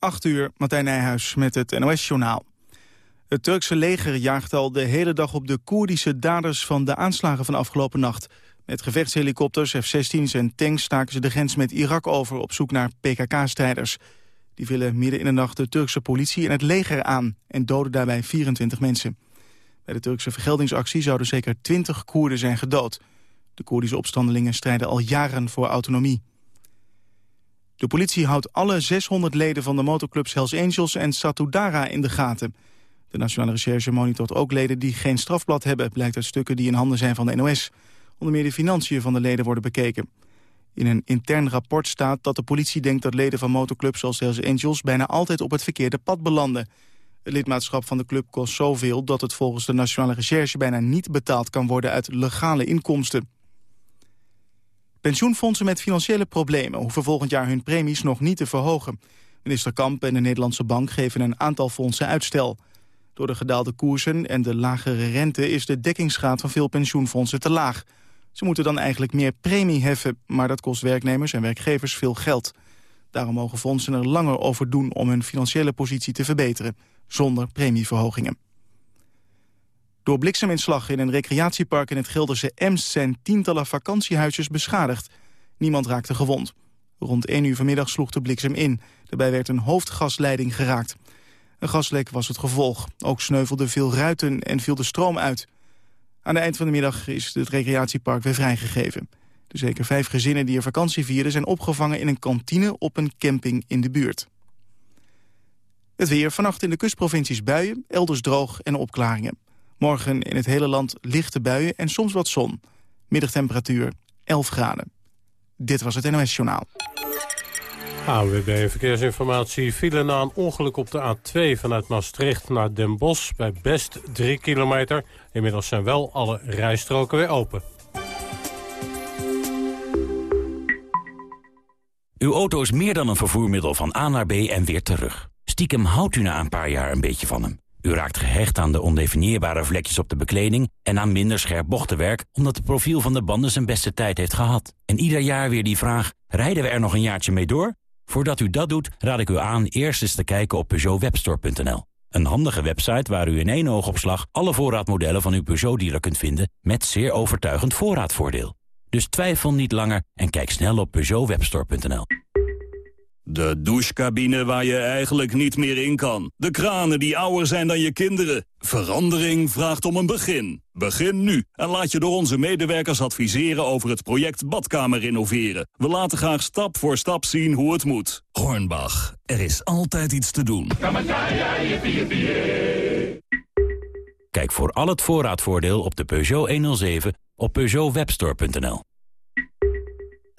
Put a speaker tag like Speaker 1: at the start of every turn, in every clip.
Speaker 1: 8 uur, Martijn Nijhuis met het NOS-journaal. Het Turkse leger jaagt al de hele dag op de Koerdische daders van de aanslagen van afgelopen nacht. Met gevechtshelikopters, F-16's en tanks staken ze de grens met Irak over op zoek naar PKK-strijders. Die vielen midden in de nacht de Turkse politie en het leger aan en doden daarbij 24 mensen. Bij de Turkse vergeldingsactie zouden zeker 20 Koerden zijn gedood. De Koerdische opstandelingen strijden al jaren voor autonomie. De politie houdt alle 600 leden van de motorclubs Hells Angels en Satudara in de gaten. De Nationale Recherche monitort ook leden die geen strafblad hebben... blijkt uit stukken die in handen zijn van de NOS. Onder meer de financiën van de leden worden bekeken. In een intern rapport staat dat de politie denkt dat leden van motorclubs zoals Hells Angels... bijna altijd op het verkeerde pad belanden. Het lidmaatschap van de club kost zoveel dat het volgens de Nationale Recherche... bijna niet betaald kan worden uit legale inkomsten. Pensioenfondsen met financiële problemen hoeven volgend jaar hun premies nog niet te verhogen. Minister Kamp en de Nederlandse Bank geven een aantal fondsen uitstel. Door de gedaalde koersen en de lagere rente is de dekkingsgraad van veel pensioenfondsen te laag. Ze moeten dan eigenlijk meer premie heffen, maar dat kost werknemers en werkgevers veel geld. Daarom mogen fondsen er langer over doen om hun financiële positie te verbeteren, zonder premieverhogingen. Door blikseminslag in een recreatiepark in het Gelderse Emst... zijn tientallen vakantiehuisjes beschadigd. Niemand raakte gewond. Rond 1 uur vanmiddag sloeg de bliksem in. Daarbij werd een hoofdgasleiding geraakt. Een gaslek was het gevolg. Ook sneuvelden veel ruiten en viel de stroom uit. Aan het eind van de middag is het recreatiepark weer vrijgegeven. De zeker vijf gezinnen die er vakantie vierden... zijn opgevangen in een kantine op een camping in de buurt. Het weer vannacht in de kustprovincies buien, elders droog en opklaringen. Morgen in het hele land lichte buien en soms wat zon. Middagtemperatuur 11 graden. Dit was het NOS Journaal.
Speaker 2: AWB Verkeersinformatie file na een ongeluk op de A2 vanuit Maastricht naar Den Bosch bij best 3 kilometer. Inmiddels zijn wel alle rijstroken weer open.
Speaker 3: Uw auto is meer dan een vervoermiddel van A naar B en weer terug. Stiekem houdt u na een paar jaar een beetje van hem. U raakt gehecht aan de ondefinieerbare vlekjes op de bekleding... en aan minder scherp bochtenwerk... omdat het profiel van de banden zijn beste tijd heeft gehad. En ieder jaar weer die vraag, rijden we er nog een jaartje mee door? Voordat u dat doet, raad ik u aan eerst eens te kijken op PeugeotWebstore.nl. Een handige website waar u in één oogopslag... alle voorraadmodellen van uw Peugeot-dealer kunt vinden... met zeer overtuigend voorraadvoordeel. Dus twijfel niet langer en kijk snel op PeugeotWebstore.nl.
Speaker 4: De douchecabine waar je eigenlijk niet meer in kan. De kranen die ouder zijn dan je kinderen. Verandering vraagt om een begin. Begin nu en laat je door onze medewerkers adviseren over het project Badkamer renoveren. We laten graag stap voor stap zien hoe het moet. Hornbach, er is altijd iets te doen.
Speaker 3: Kijk voor al het voorraadvoordeel op de Peugeot 107 op peugeotwebstore.nl.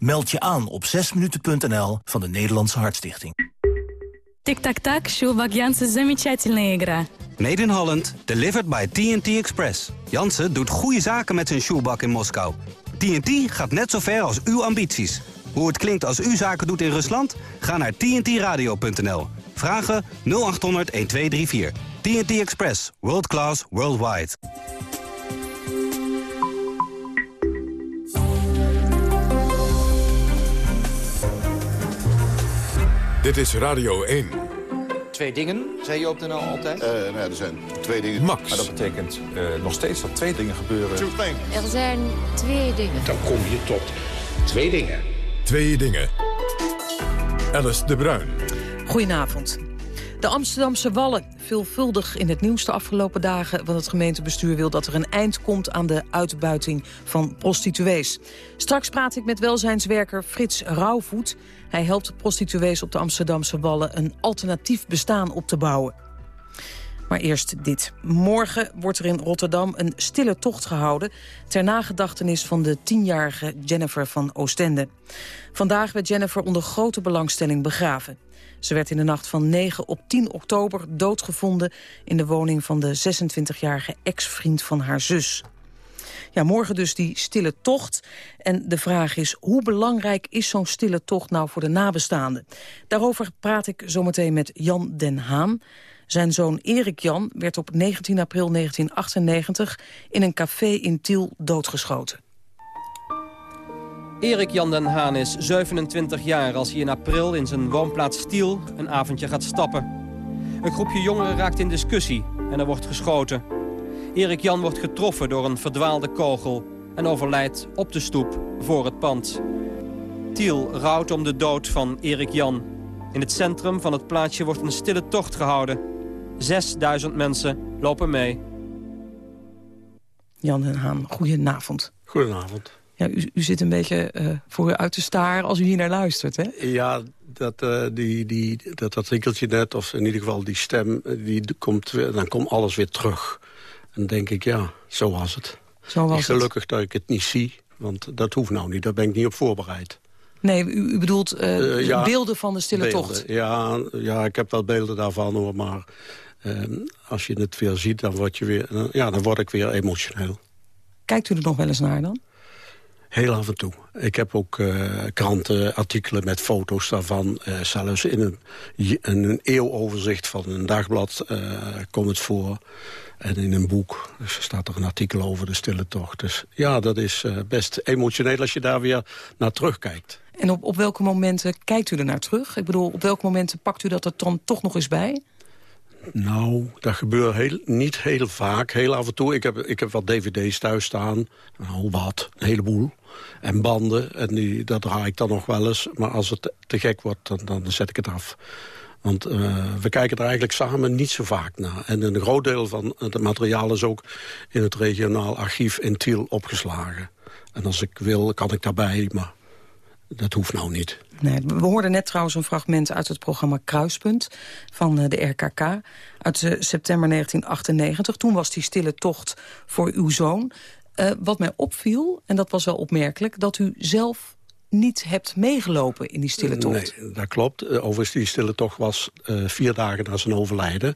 Speaker 5: Meld je aan op 6minuten.nl van de Nederlandse Hartstichting.
Speaker 6: Tic-tac-tac, Sjoelbak Jansen, замечательная игра.
Speaker 7: Made in Holland, delivered by TNT Express. Jansen doet goede zaken met zijn shoebak in Moskou. TNT gaat net zo ver als uw ambities. Hoe het klinkt als u zaken doet in Rusland? Ga naar tntradio.nl. Vragen 0800 1234. TNT Express. World class, worldwide.
Speaker 8: Dit is Radio 1.
Speaker 9: Twee dingen, zei je op de NL altijd?
Speaker 10: Uh, nou, er zijn twee dingen.
Speaker 8: Max.
Speaker 11: Maar dat betekent uh, nog steeds dat twee dingen gebeuren.
Speaker 12: Er zijn twee dingen.
Speaker 13: Dan kom je tot twee dingen.
Speaker 8: Twee dingen. Alice de Bruin.
Speaker 14: Goedenavond. De Amsterdamse Wallen, veelvuldig in het nieuws de afgelopen dagen... want het gemeentebestuur wil dat er een eind komt aan de uitbuiting van prostituees. Straks praat ik met welzijnswerker Frits Rauwvoet. Hij helpt prostituees op de Amsterdamse Wallen een alternatief bestaan op te bouwen. Maar eerst dit. Morgen wordt er in Rotterdam een stille tocht gehouden... ter nagedachtenis van de tienjarige Jennifer van Oostende. Vandaag werd Jennifer onder grote belangstelling begraven. Ze werd in de nacht van 9 op 10 oktober doodgevonden... in de woning van de 26-jarige ex-vriend van haar zus. Ja, morgen dus die stille tocht. En de vraag is, hoe belangrijk is zo'n stille tocht nou voor de nabestaanden? Daarover praat ik zometeen met Jan den Haan. Zijn zoon Erik Jan werd op 19 april 1998 in een café in Tiel doodgeschoten.
Speaker 15: Erik Jan den Haan is 27 jaar als hij in april in zijn woonplaats Tiel een avondje gaat stappen. Een groepje jongeren raakt in discussie en er wordt geschoten. Erik Jan wordt getroffen door een verdwaalde kogel en overlijdt op de stoep voor het pand. Tiel rouwt om de dood van Erik Jan. In het centrum van het plaatsje wordt een stille tocht gehouden. 6000 mensen lopen mee.
Speaker 14: Jan den Haan, goedenavond.
Speaker 16: Goedenavond.
Speaker 14: Ja, u, u zit een beetje uh, voor u uit te staren als u hier naar luistert, hè?
Speaker 16: Ja, dat, uh, die, die, dat artikeltje net, of in ieder geval die stem, die komt dan komt alles weer terug. En denk ik, ja, zo was het.
Speaker 14: Zo was
Speaker 16: gelukkig
Speaker 14: het.
Speaker 16: dat ik het niet zie, want dat hoeft nou niet. Daar ben ik niet op voorbereid.
Speaker 14: Nee, u, u bedoelt uh, uh, ja, beelden van de stille
Speaker 16: beelden.
Speaker 14: tocht?
Speaker 16: Ja, ja, ik heb wel beelden daarvan, hoor, maar uh, als je het weer ziet, dan word, je weer, ja, dan word ik weer emotioneel.
Speaker 14: Kijkt u er nog wel eens naar dan?
Speaker 16: Heel af en toe. Ik heb ook uh, krantenartikelen met foto's daarvan. Uh, zelfs in een, in een eeuwoverzicht van een dagblad uh, komt het voor. En in een boek staat er een artikel over de stille tocht. Dus ja, dat is best emotioneel als je daar weer naar terugkijkt.
Speaker 14: En op, op welke momenten kijkt u er naar terug? Ik bedoel, op welke momenten pakt u dat er dan toch nog eens bij?
Speaker 16: Nou, dat gebeurt heel, niet heel vaak. Heel af en toe. Ik heb, ik heb wat dvd's thuis staan. Nou, wat. Een heleboel. En banden. En die, dat draai ik dan nog wel eens. Maar als het te gek wordt, dan, dan zet ik het af. Want uh, we kijken er eigenlijk samen niet zo vaak naar. En een groot deel van het materiaal is ook in het regionaal archief in Tiel opgeslagen. En als ik wil, kan ik daarbij, maar dat hoeft nou niet.
Speaker 14: Nee, we hoorden net trouwens een fragment uit het programma Kruispunt van de RKK uit september 1998. Toen was die stille tocht voor uw zoon. Uh, wat mij opviel, en dat was wel opmerkelijk, dat u zelf niet hebt meegelopen in die stille tocht.
Speaker 16: Nee, dat klopt. Overigens, die stille tocht was uh, vier dagen na zijn overlijden.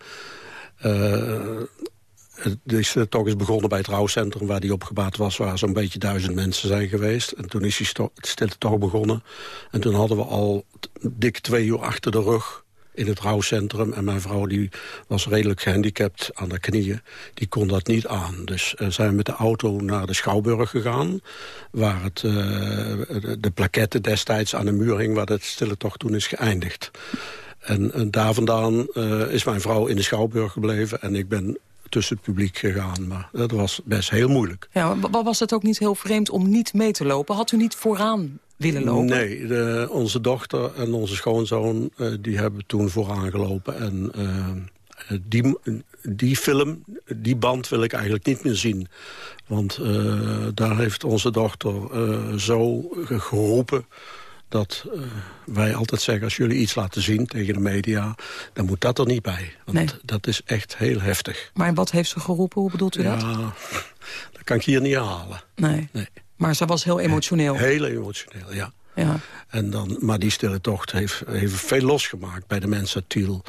Speaker 16: Uh, de stille tocht is begonnen bij het rouwcentrum waar die opgebaat was... waar zo'n beetje duizend mensen zijn geweest. En toen is die stille tocht begonnen. En toen hadden we al dik twee uur achter de rug in het rouwcentrum. En mijn vrouw die was redelijk gehandicapt aan de knieën. Die kon dat niet aan. Dus uh, zijn we met de auto naar de Schouwburg gegaan. Waar het, uh, de, plaquette destijds aan de muur hing... waar de stille tocht toen is geëindigd. En, en daar vandaan is mijn vrouw in de Schouwburg gebleven. En ik ben tussen het publiek gegaan. Maar dat was best heel moeilijk.
Speaker 14: Ja, was het ook niet heel vreemd om niet mee te lopen? Had u niet vooraan willen lopen?
Speaker 16: Nee, de, onze dochter en onze schoonzoon uh, die hebben toen vooraan gelopen. En uh, die, die film, die band wil ik eigenlijk niet meer zien. Want uh, daar heeft onze dochter zo geroepen dat uh, wij altijd zeggen... als jullie iets laten zien tegen de media, dan moet dat er niet bij. Want
Speaker 14: nee.
Speaker 16: dat is echt heel heftig.
Speaker 14: Maar wat heeft ze geroepen? Hoe bedoelt u
Speaker 16: ja,
Speaker 14: dat?
Speaker 16: dat kan ik hier niet halen.
Speaker 14: Nee.
Speaker 16: nee.
Speaker 14: Maar ze was heel emotioneel.
Speaker 16: Heel emotioneel, ja.
Speaker 14: ja.
Speaker 16: En dan, maar die stille tocht heeft, heeft veel losgemaakt bij de mensen uit Tiel.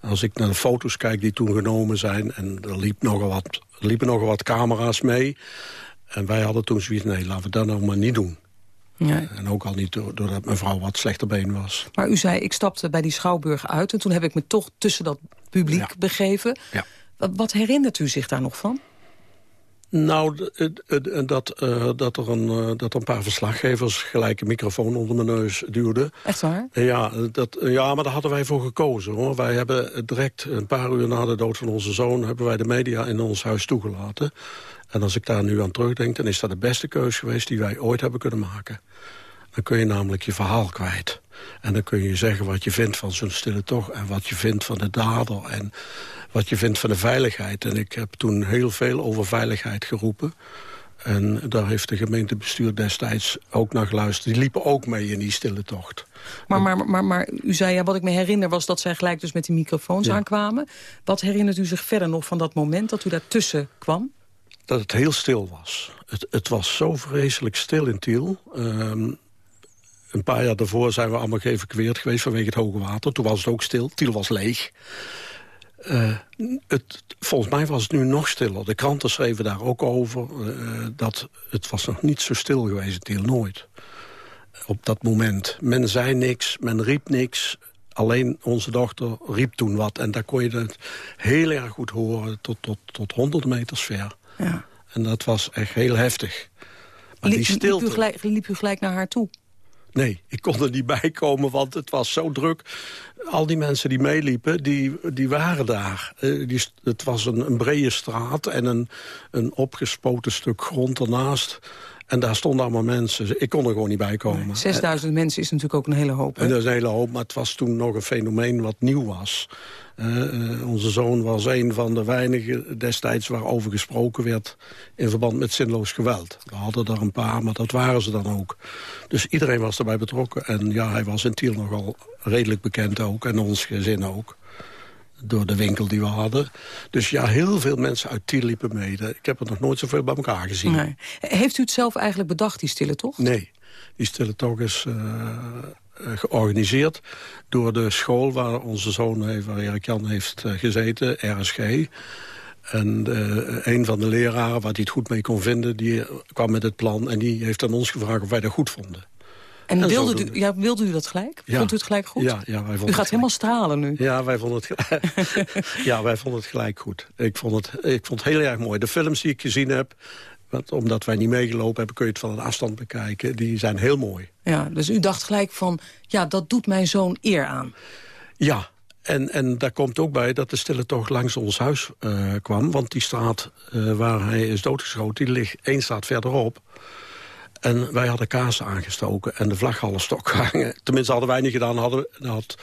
Speaker 16: Als ik naar de foto's kijk die toen genomen zijn... en er liep nogal wat, liepen nogal wat camera's mee... en wij hadden toen zoiets, nee, laten we dat nou maar niet doen.
Speaker 14: Nee.
Speaker 16: En ook al niet doordat mijn vrouw wat slechter been was.
Speaker 14: Maar u zei, ik stapte bij die Schouwburg uit... en toen heb ik me toch tussen dat publiek ja. begeven.
Speaker 16: Ja.
Speaker 14: Wat herinnert u zich daar nog van?
Speaker 16: Nou, dat, uh, dat, er een, uh, dat er een paar verslaggevers gelijk een microfoon onder mijn neus duwden.
Speaker 14: Echt waar?
Speaker 16: Ja, dat, ja, maar daar hadden wij voor gekozen. hoor. Wij hebben direct een paar uur na de dood van onze zoon... hebben wij de media in ons huis toegelaten. En als ik daar nu aan terugdenk, dan is dat de beste keus geweest... die wij ooit hebben kunnen maken. Dan kun je namelijk je verhaal kwijt. En dan kun je zeggen wat je vindt van zo'n stille tocht... en wat je vindt van de dader en wat je vindt van de veiligheid. En ik heb toen heel veel over veiligheid geroepen. En daar heeft de gemeentebestuur destijds ook naar geluisterd. Die liepen ook mee in die stille tocht.
Speaker 14: Maar, maar, maar, maar u zei, ja, wat ik me herinner was dat zij gelijk dus met die microfoons aankwamen. Wat herinnert u zich verder nog van dat moment dat u daartussen kwam?
Speaker 16: Dat het heel stil was. Het, het was zo vreselijk stil in Tiel. Ehm, een paar jaar daarvoor zijn we allemaal geëvacueerd geweest vanwege het hoge water. Toen was het ook stil. Tiel was leeg. Uh, het, volgens mij was het nu nog stiller. De kranten schreven daar ook over. Uh, dat het was nog niet zo stil geweest, Tiel nooit. Op dat moment. Men zei niks, men riep niks. Alleen onze dochter riep toen wat. En daar kon je het heel erg goed horen tot, tot, tot 100 meters ver. Ja. En dat was echt heel heftig.
Speaker 14: Maar die stilte... Liep u, gelijk, liep u gelijk naar haar toe?
Speaker 16: Nee, ik kon er niet bij komen, want het was zo druk. Al die mensen die meeliepen, die, die waren daar. Uh, die, het was een, een brede straat en een, een opgespoten stuk grond ernaast. En daar stonden allemaal mensen. Ik kon er gewoon niet bij komen.
Speaker 14: 6000 mensen is natuurlijk ook een hele hoop.
Speaker 16: En dat is een hele hoop, maar het was toen nog een fenomeen wat nieuw was. Uh, onze zoon was een van de weinigen destijds waarover gesproken werd... in verband met zinloos geweld. We hadden er een paar, maar dat waren ze dan ook. Dus iedereen was erbij betrokken. En ja, hij was in Tiel nogal redelijk bekend ook. En ons gezin ook door de winkel die we hadden. Dus ja, heel veel mensen uit Tiel liepen mee. Ik heb er nog nooit zoveel bij elkaar gezien. Nee.
Speaker 14: Heeft u het zelf eigenlijk bedacht, die stille tocht?
Speaker 16: Nee, die stille tocht is uh, georganiseerd door de school... waar onze zoon, heeft, waar Erik Jan heeft uh, gezeten, RSG... En uh, een van de leraren, waar hij het goed mee kon vinden... die kwam met het plan en die heeft aan ons gevraagd of wij dat goed vonden.
Speaker 14: En, wilde, u, ja, wilde u dat gelijk? Vond u het gelijk goed?
Speaker 16: Ja, ja, wij vonden
Speaker 14: u gaat helemaal stralen nu.
Speaker 16: Ja, wij vonden, het, ja, wij vonden het gelijk goed. Ik vond het, ik vond het heel erg mooi. De films die ik gezien heb, want omdat wij niet meegelopen hebben... kun je het van een afstand bekijken. Die zijn heel mooi.
Speaker 14: Ja, dus u dacht gelijk van, ja, dat doet mijn zoon eer aan.
Speaker 16: Ja, en, en daar komt ook bij dat de stille toch langs ons huis uh, kwam. Want die straat uh, waar hij is doodgeschoten, die ligt één straat verderop. En wij hadden kaas aangestoken en de vlag hadden stok gehangen. Tenminste hadden wij niet gedaan, hadden, had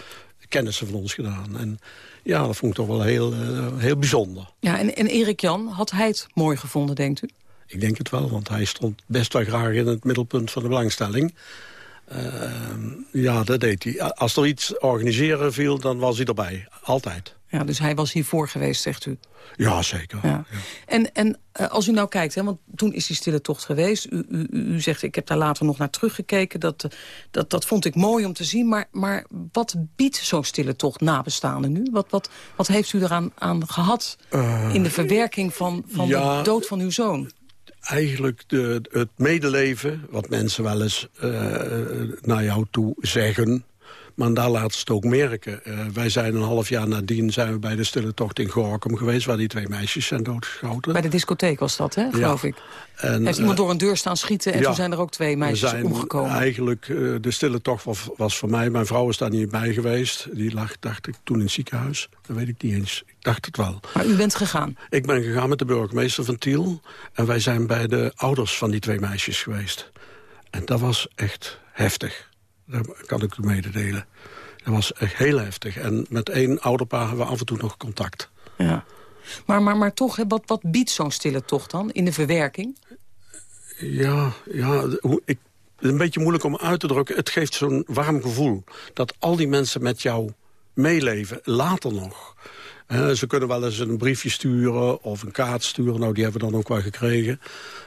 Speaker 16: kennissen van ons gedaan. En ja, dat vond ik toch wel heel, uh, heel bijzonder.
Speaker 14: Ja, en, en Erik Jan, had hij het mooi gevonden, denkt u?
Speaker 16: Ik denk het wel, want hij stond best wel graag in het middelpunt van de belangstelling. Uh, ja, dat deed hij. Als er iets organiseren viel, dan was hij erbij. Altijd.
Speaker 14: Ja, dus hij was hiervoor geweest, zegt u?
Speaker 16: Ja, zeker. Ja.
Speaker 14: En, en uh, als u nou kijkt, hè, want toen is die stille tocht geweest. U, u, u zegt, ik heb daar later nog naar teruggekeken. Dat, dat, dat vond ik mooi om te zien. Maar, maar wat biedt zo'n stille tocht nabestaanden nu? Wat, wat, wat heeft u eraan aan gehad uh, in de verwerking van, van ja, de dood van uw zoon?
Speaker 16: Eigenlijk de, het medeleven, wat mensen wel eens uh, naar jou toe zeggen... Maar daar ze het ook merken. Uh, wij zijn een half jaar nadien zijn we bij de stille tocht in Gorkum geweest... waar die twee meisjes zijn doodgeschoten.
Speaker 14: Bij de discotheek was dat, hè, geloof ik. En, Heeft iemand door een deur staan schieten en ja, toen zijn er ook twee meisjes zijn omgekomen.
Speaker 16: Eigenlijk, uh, de stille tocht was, was, voor mij... Mijn vrouw is daar niet bij geweest. Die lag, dacht ik, toen in het ziekenhuis. Dat weet ik niet eens. Ik dacht het wel.
Speaker 14: Maar u bent gegaan?
Speaker 16: Ik ben gegaan met de burgemeester van Tiel. En wij zijn bij de ouders van die twee meisjes geweest. En dat was echt heftig. Dat kan ik u mededelen. Dat was echt heel heftig. En met één ouderpaar hebben we af en toe nog contact.
Speaker 14: Ja. Maar, maar, maar toch, wat, wat biedt zo'n stille tocht dan in de verwerking?
Speaker 16: Ja, ja ik, het is een beetje moeilijk om uit te drukken. Het geeft zo'n warm gevoel. Dat al die mensen met jou meeleven, later nog. ze kunnen wel eens een briefje sturen of een kaart sturen. Nou, die hebben we dan ook wel gekregen.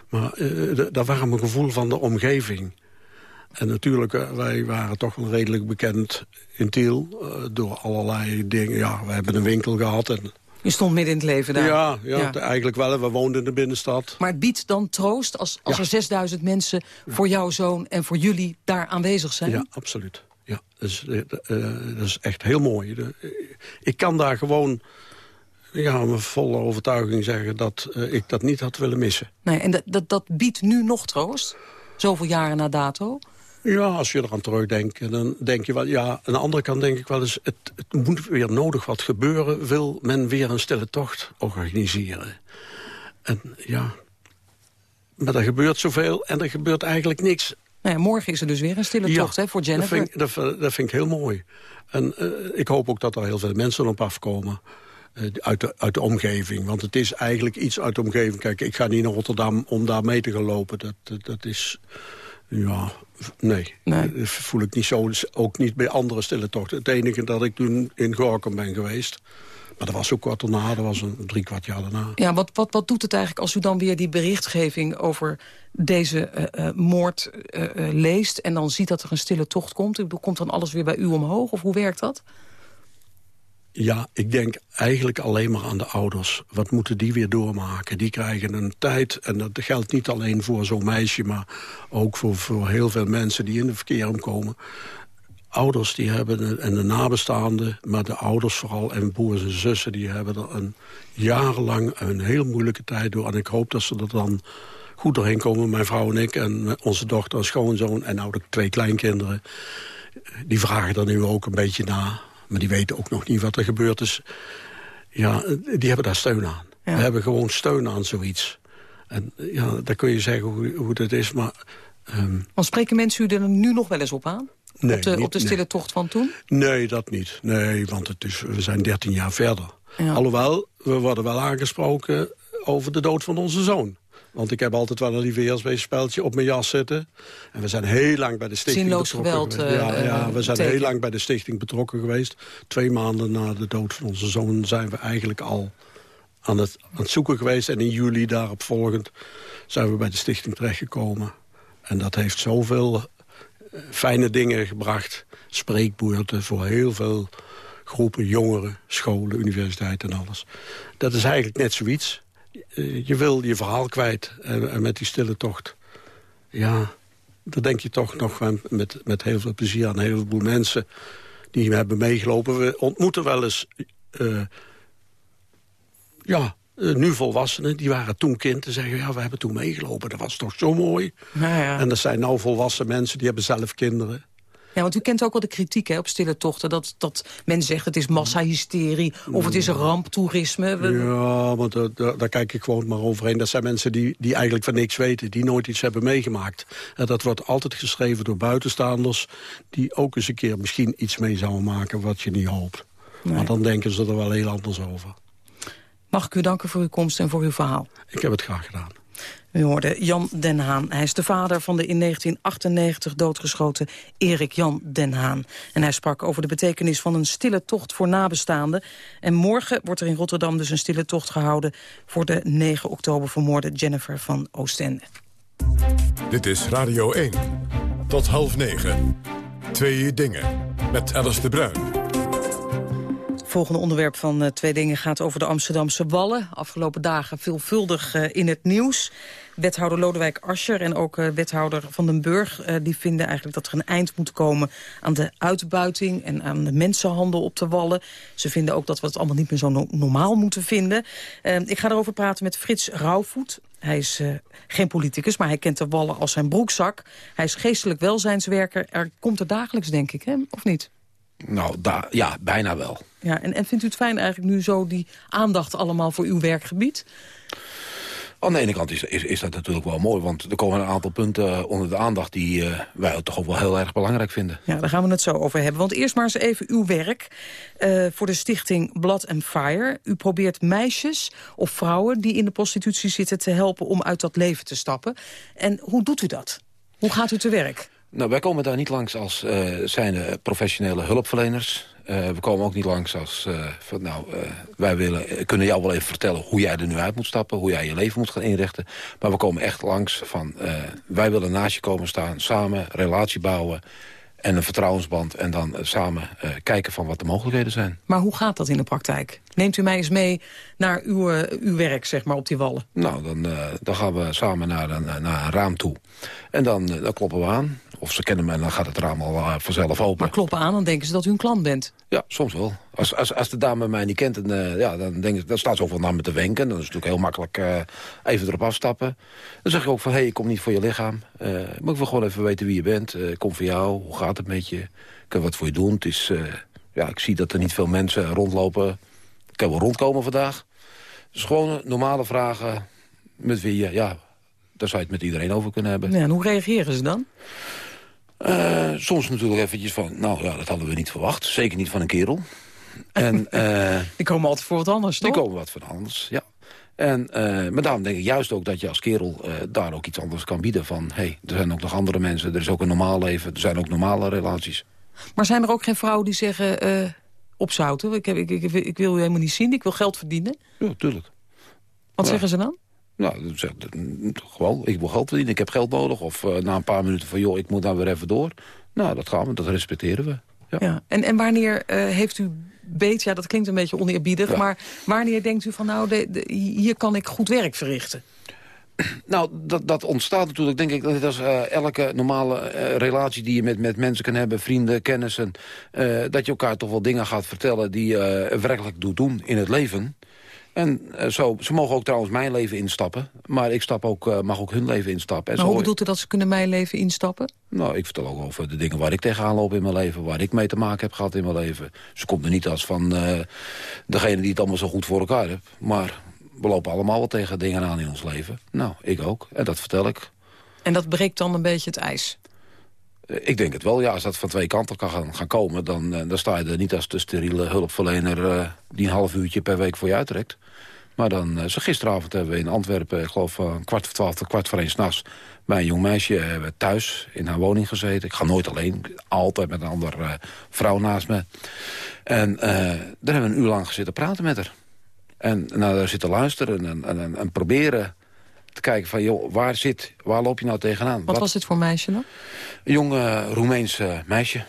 Speaker 16: Maar uh, dat warme gevoel van de omgeving. En natuurlijk, eh, wij waren toch wel redelijk bekend in Tiel. Uh, door allerlei dingen. Ja, we hebben een winkel gehad. En...
Speaker 14: Je stond midden in het leven daar.
Speaker 16: Ja, ja, ja. eigenlijk wel. We woonden in de binnenstad.
Speaker 14: Maar het biedt dan troost als, als ja. er 6000 mensen voor jouw zoon en voor jullie daar aanwezig zijn?
Speaker 16: Ja, absoluut. Ja, dat is, uh, dat is echt heel mooi. Ik kan daar gewoon ja, met volle overtuiging zeggen dat ik dat niet had willen missen.
Speaker 14: Nee, en dat, dat, dat biedt nu nog troost? Zoveel jaren na dato?
Speaker 16: Ja, als je eraan terugdenkt, dan denk je wel... Ja, aan de andere kant denk ik wel eens... Het, het moet weer nodig wat gebeuren... wil men weer een stille tocht organiseren. En ja... Maar er gebeurt zoveel en er gebeurt eigenlijk niks.
Speaker 14: Nou ja, morgen is er dus weer een stille ja, tocht hè, voor Jennifer.
Speaker 16: Dat vind, dat, dat vind ik heel mooi. En uh, ik hoop ook dat er heel veel mensen op afkomen. eh, uit, de, uit de omgeving. Want het is eigenlijk iets uit de omgeving. Kijk, ik ga niet naar Rotterdam om daar mee te gaan lopen. Dat, dat, dat is... Ja, nee. nee. Dat voel ik niet zo. Ook niet bij andere stille tochten. Het enige dat ik toen in Gorkum ben geweest... Maar dat was ook kort daarna, dat was een drie kwart jaar daarna.
Speaker 14: Ja, wat, wat, wat doet het eigenlijk als u dan weer die berichtgeving over deze uh, uh, moord uh, leest... en dan ziet dat er een stille tocht komt? Komt dan alles weer bij u omhoog, of hoe werkt dat?
Speaker 16: Ja, ik denk eigenlijk alleen maar aan de ouders. Wat moeten die weer doormaken? Die krijgen een tijd, en dat geldt niet alleen voor zo'n meisje... maar ook voor, voor heel veel mensen die in de verkeer omkomen ouders die hebben, en de nabestaanden, maar de ouders vooral... en broers en zussen, die hebben er een, jarenlang een heel moeilijke tijd door. En ik hoop dat ze er dan goed doorheen komen. Mijn vrouw en ik en onze dochter en schoonzoon... en nou de twee kleinkinderen, die vragen er nu ook een beetje na. Maar die weten ook nog niet wat er gebeurd is. Ja, die hebben daar steun aan. We hebben gewoon steun aan zoiets. En ja, daar kun je zeggen hoe, hoe dat is, maar...
Speaker 14: Um... Want spreken mensen u er nu nog wel eens op aan?
Speaker 16: Nee,
Speaker 14: op, de, op de stille tocht van toen?
Speaker 16: Nee, dat niet. Nee, want het is, we zijn 13 jaar verder. Alhoewel, we worden wel aangesproken over de dood van onze zoon. Want ik heb altijd wel een lieveheersweesspeltje op mijn jas zitten. En we zijn heel lang bij de stichting
Speaker 14: Zinloos betrokken
Speaker 16: geweld,
Speaker 14: ja,
Speaker 16: ja, we zijn heel lang bij de stichting betrokken geweest. Twee maanden na de dood van onze zoon zijn we eigenlijk al aan het, aan het zoeken geweest. En in juli daarop volgend zijn we bij de stichting terechtgekomen. En dat heeft zoveel fijne dingen gebracht. Spreekboerten voor heel veel groepen, jongeren, scholen, universiteiten en alles. Dat is eigenlijk net zoiets. Eh, je wil je verhaal kwijt en, met die stille tocht. Ja, daar denk je toch nog met, met heel veel plezier aan een heleboel mensen die hebben meegelopen. We ontmoeten wel eens... Uh, ja, nu volwassenen, die waren toen kind... en zeggen, ja, we hebben toen meegelopen, dat was toch zo mooi.
Speaker 14: Ja, ja.
Speaker 16: En dat zijn nou volwassen mensen, die hebben zelf kinderen.
Speaker 14: Ja, want u kent ook wel de kritiek hè, op stille tochten. Dat, dat men zegt het is massahysterie of het is ramptoerisme.
Speaker 16: Ja, want daar, daar, kijk ik gewoon maar overheen. Dat zijn mensen die, die eigenlijk van niks weten. Die nooit iets hebben meegemaakt. En dat wordt altijd geschreven door buitenstaanders... die ook eens een keer misschien iets mee zouden maken wat je niet hoopt. Nee. Maar dan denken ze er wel heel anders over.
Speaker 14: Mag ik u danken voor uw komst en voor uw verhaal.
Speaker 16: Ik heb het graag gedaan.
Speaker 14: U hoorde Jan Den Haan. Hij is de vader van de in 1998 doodgeschoten Erik Jan Den Haan. En hij sprak over de betekenis van een stille tocht voor nabestaanden. En morgen wordt er in Rotterdam dus een stille tocht gehouden... voor de 9 oktober vermoorde Jennifer van Oostende.
Speaker 8: Dit is Radio 1. Tot half negen. Twee dingen. Met Alice de Bruin
Speaker 14: volgende onderwerp van uh, Twee Dingen gaat over de Amsterdamse Wallen. Afgelopen dagen veelvuldig uh, in het nieuws. Wethouder Lodewijk Asscher en ook uh, wethouder Van den Burg... die vinden eigenlijk dat er een eind moet komen aan de uitbuiting... en aan de mensenhandel op de Wallen. Ze vinden ook dat we het allemaal niet meer zo no normaal moeten vinden. ik ga erover praten met Frits Rauwvoet. Hij is geen politicus, maar hij kent de Wallen als zijn broekzak. Hij is geestelijk welzijnswerker. Er komt er dagelijks, denk ik, hè? of niet?
Speaker 17: Nou, ja, bijna wel.
Speaker 14: Ja, en, en vindt u het fijn eigenlijk nu zo die aandacht allemaal voor uw werkgebied?
Speaker 17: Aan de ene kant is, is, is, dat natuurlijk wel mooi, want er komen een aantal punten eh, onder de aandacht die uh, wij toch ook wel heel erg belangrijk vinden.
Speaker 14: Ja, daar gaan we het zo over hebben. Want eerst maar eens even uw werk uh, voor de stichting Blood and Fire. U probeert meisjes of vrouwen die in de prostitutie zitten te helpen om uit dat leven te stappen. En hoe doet u dat? Hoe gaat u te werk?
Speaker 17: Nou, wij komen daar niet langs als uh, zijnde professionele hulpverleners. Uh, we komen ook niet langs als uh, van, nou, wij willen, kunnen jou wel even vertellen hoe jij er nu uit moet stappen, hoe jij je leven moet gaan inrichten. Maar we komen echt langs van, wij willen naast je komen staan, samen relatie bouwen en een vertrouwensband. En dan samen kijken van wat de mogelijkheden zijn.
Speaker 14: Maar hoe gaat dat in de praktijk? Neemt u mij eens mee naar uw, uw werk, zeg maar, op die wallen?
Speaker 17: Nou, dan, dan gaan we samen naar een, naar een raam toe. En dan, dan kloppen we aan. Of ze kennen me en dan gaat het raam al uh, vanzelf open.
Speaker 14: Maar kloppen aan, dan denken ze dat u een klant bent.
Speaker 17: Ja, soms wel. Als, als, als de dame mij niet kent, en, uh, ja, dan, denk ik, dan staat ze ook wel naar me te wenken. Dan is het natuurlijk heel makkelijk uh, even erop afstappen. Dan zeg ik ook van, hé, hey, ik kom niet voor je lichaam. maar ik wil gewoon even weten wie je bent. ik kom voor jou, hoe gaat het met je? Ik kan wat voor je doen. Het is, ja, ik zie dat er niet veel mensen rondlopen. Ik kan wel rondkomen vandaag. Dus gewoon normale vragen met wie je, ja, daar zou je het met iedereen over kunnen hebben.
Speaker 14: Ja, en hoe reageren ze dan?
Speaker 17: Uh, soms natuurlijk eventjes van, nou ja, dat hadden we niet verwacht. Zeker niet van een kerel. En, eh,
Speaker 14: die komen altijd voor wat anders, toch?
Speaker 17: Die komen wat van anders, ja. En, uh, maar daarom denk ik juist ook dat je als kerel uh, daar ook iets anders kan bieden. Van, hé, hey, er zijn ook nog andere mensen, er is ook een normaal leven, er zijn ook normale relaties.
Speaker 14: Maar zijn er ook geen vrouwen die zeggen, uh, opzouten, ik, heb, ik, ik, ik, wil u helemaal niet zien, ik wil geld verdienen?
Speaker 17: Ja, tuurlijk.
Speaker 14: Wat ja. zeggen ze dan?
Speaker 17: Nou, zeg, gewoon, ik wil geld verdienen, ik heb geld nodig. Of na een paar minuten van, joh, ik moet daar weer even door. Nou, dat gaan we, dat respecteren we. Ja.
Speaker 14: ja. En, en wanneer heeft u beet, ja, dat klinkt een beetje oneerbiedig... Ja. maar wanneer denkt u van, nou, de, de, hier kan ik goed werk verrichten?
Speaker 17: Nou, dat, dat ontstaat natuurlijk, denk ik, dat als uh, elke normale uh, relatie die je met, met mensen kan hebben, vrienden, kennissen, uh, dat je elkaar toch wel dingen gaat vertellen die je werkelijk doet doen in het leven. En zo, ze mogen ook trouwens mijn leven instappen. Maar ik stap ook, mag ook hun leven instappen. En
Speaker 14: maar
Speaker 17: zo
Speaker 14: hoe bedoelt u dat ze kunnen mijn leven instappen?
Speaker 17: Nou, ik vertel ook over de dingen waar ik tegenaan loop in mijn leven. Waar ik mee te maken heb gehad in mijn leven. Ze komt er niet als van uh, degene die het allemaal zo goed voor elkaar heeft. Maar we lopen allemaal wel tegen dingen aan in ons leven. Nou, ik ook. En dat vertel ik.
Speaker 14: En dat breekt dan een beetje het ijs?
Speaker 17: Ik denk het wel, ja. Als dat van twee kanten kan gaan, gaan komen... Dan, dan sta je er niet als de steriele hulpverlener... Uh, die een half uurtje per week voor je uittrekt. Maar dan, uh, zo gisteravond hebben we in Antwerpen... ik geloof van kwart voor twaalf tot kwart voor één s'nachts... bij een jong meisje thuis in haar woning gezeten. Ik ga nooit alleen, altijd met een andere vrouw naast me. En daar hebben we een uur lang zitten praten met haar. En nou, daar zitten luisteren en, en, en, en proberen te kijken van, joh, waar zit, waar loop je nou tegenaan?
Speaker 14: Wat, Wat was dit voor meisje dan?
Speaker 17: Een jong uh, Roemeens uh, meisje.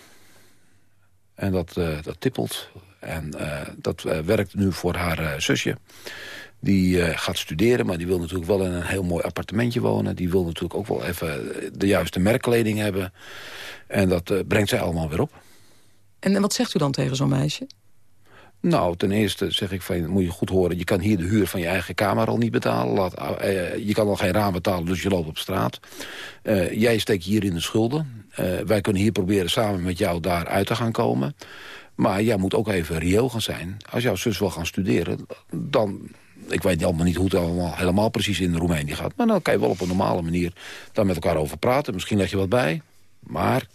Speaker 17: En dat, uh, dat tippelt. En dat werkt nu voor haar zusje. Die gaat studeren, maar die wil natuurlijk wel in een heel mooi appartementje wonen. Die wil natuurlijk ook wel even de juiste merkkleding hebben. En dat brengt zij allemaal weer op.
Speaker 14: En wat zegt u dan tegen zo'n meisje?
Speaker 17: Nou, ten eerste zeg ik van, moet je goed horen... je kan hier de huur van je eigen kamer al niet betalen. Laat, uh, je kan al geen raam betalen, dus je loopt op straat. Uh, jij steekt hier in de schulden. Uh, wij kunnen hier proberen samen met jou daar uit te gaan komen. Maar jij moet ook even reëel gaan zijn. Als jouw zus wil gaan studeren, dan... Ik weet allemaal niet hoe het allemaal helemaal precies in Roemenië gaat. Maar dan kan je wel op een normale manier daar met elkaar over praten. Misschien leg je wat bij. Maar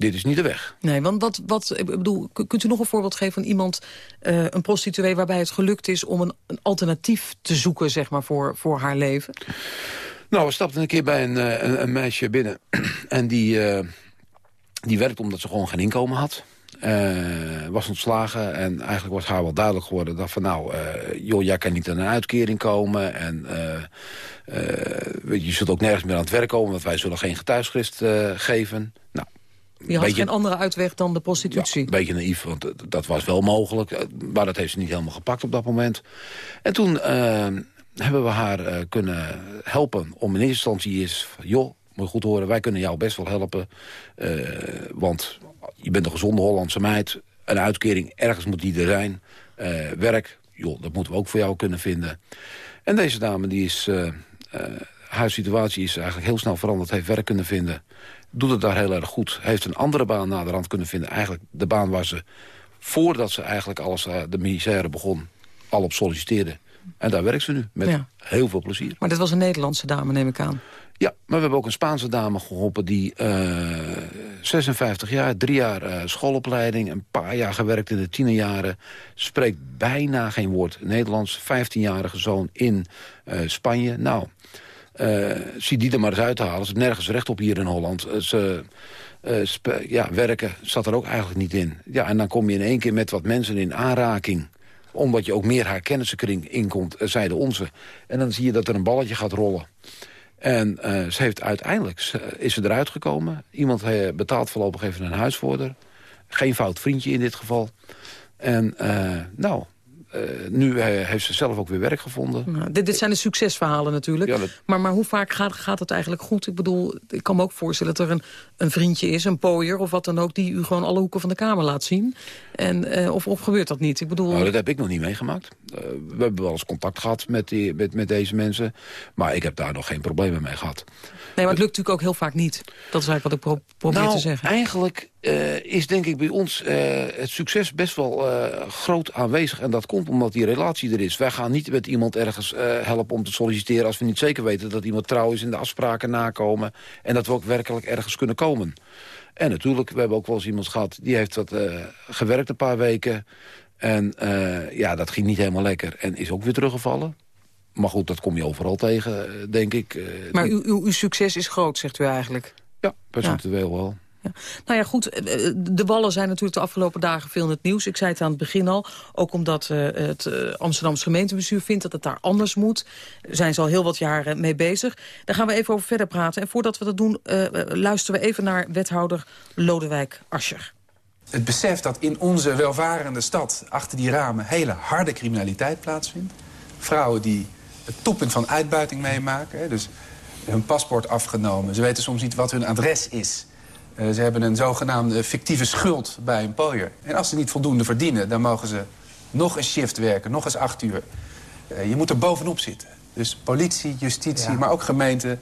Speaker 17: dit is niet de weg.
Speaker 14: Nee, want wat, wat ik bedoel, kunt u nog een voorbeeld geven van iemand, uh, een prostituee, waarbij het gelukt is om een, een, alternatief te zoeken, zeg maar, voor, voor haar leven?
Speaker 17: Nou, we stapten een keer bij een, een, een meisje binnen en die, uh, die werkte omdat ze gewoon geen inkomen had. Uh, was ontslagen en eigenlijk was haar wel duidelijk geworden... dat van nou, joh, jij kan niet aan een uitkering komen... en je zult ook nergens meer aan het werk komen... want wij zullen geen getuigsfrist geven. Nou,
Speaker 14: je had beetje, geen andere uitweg dan de prostitutie.
Speaker 17: Ja, een beetje naïef, want dat was wel mogelijk. Maar dat heeft ze niet helemaal gepakt op dat moment. En toen uh, hebben we haar uh, kunnen helpen om in eerste instantie is... joh, moet je goed horen, wij kunnen jou best wel helpen. Uh, want je bent een gezonde Hollandse meid. Een uitkering, ergens moet die er zijn. werk, joh, dat moeten we ook voor jou kunnen vinden. En deze dame, die is... haar situatie is eigenlijk heel snel veranderd. Heeft werk kunnen vinden doet het daar heel erg goed. Heeft een andere baan naderhand kunnen vinden. Eigenlijk de baan waar ze, voordat ze eigenlijk alles, uh, de misère begon, al op solliciteerde. En daar werkt ze nu, met ja. heel veel plezier.
Speaker 14: Maar dit was een Nederlandse dame, neem ik aan.
Speaker 17: Ja, maar we hebben ook een Spaanse dame geholpen... die uh, 56 jaar, drie jaar uh, schoolopleiding... een paar jaar gewerkt in de tienerjaren... spreekt bijna geen woord Nederlands. 15-jarige zoon in uh, Spanje. Nou, uh, zie die er maar eens uithalen. Ze nergens recht op hier in Holland. Ze, uh, ja, werken zat er ook eigenlijk niet in. Ja, en dan kom je in één keer met wat mensen in aanraking omdat je ook meer haar kennissenkring inkomt, zij de onze. En dan zie je dat er een balletje gaat rollen. En ze heeft uiteindelijk, is ze eruit gekomen. Iemand betaalt voorlopig even een huisvoerder. Geen fout vriendje in dit geval. En nou, nu heeft ze zelf ook weer werk gevonden.
Speaker 14: Nou, dit, dit, zijn de succesverhalen natuurlijk. Ja, dat... maar, maar hoe vaak gaat, gaat het eigenlijk goed? Ik bedoel, ik kan me ook voorstellen dat er een, een vriendje is, een pooier of wat dan ook... die u gewoon alle hoeken van de kamer laat zien. En, uh, of, of gebeurt dat niet? Ik bedoel...
Speaker 17: Nou, dat heb ik nog niet meegemaakt. Uh, we hebben wel eens contact gehad met, die, met, met deze mensen. Maar ik heb daar nog geen problemen mee gehad.
Speaker 14: Nee, maar het lukt natuurlijk ook heel vaak niet. Dat is eigenlijk wat ik pro probeer
Speaker 17: nou,
Speaker 14: te zeggen.
Speaker 17: eigenlijk uh, is denk ik bij ons uh, het succes best wel uh, groot aanwezig. En dat komt omdat die relatie er is. Wij gaan niet met iemand ergens helpen om te solliciteren... als we niet zeker weten dat iemand trouw is en de afspraken nakomen... en dat we ook werkelijk ergens kunnen komen. En natuurlijk, we hebben ook wel eens iemand gehad... die heeft wat gewerkt een paar weken. En ja, dat ging niet helemaal lekker. En is ook weer teruggevallen. Maar goed, dat kom je overal tegen, denk ik.
Speaker 14: Maar uw, uw, uw succes is groot, zegt u eigenlijk?
Speaker 17: Ja, percentueel ja. wel.
Speaker 14: Ja. Nou ja, goed, de ballen zijn natuurlijk de afgelopen dagen veel in het nieuws. Ik zei het aan het begin al, ook omdat uh, het uh, Amsterdamse gemeentebestuur vindt dat het daar anders moet. Daar zijn ze al heel wat jaren mee bezig. Daar gaan we even over verder praten. En voordat we dat doen, uh, luisteren we even naar wethouder Lodewijk Ascher.
Speaker 18: Het besef dat in onze welvarende stad achter die ramen hele harde criminaliteit plaatsvindt. Vrouwen die het toppunt van uitbuiting meemaken, hè, dus hun paspoort afgenomen. Ze weten soms niet wat hun adres is. Uh, ze hebben een zogenaamde fictieve schuld bij een pooier. En als ze niet voldoende verdienen, dan mogen ze nog een shift werken, nog eens acht uur. Uh, je moet er bovenop zitten. Dus politie, justitie, ja. maar ook gemeente.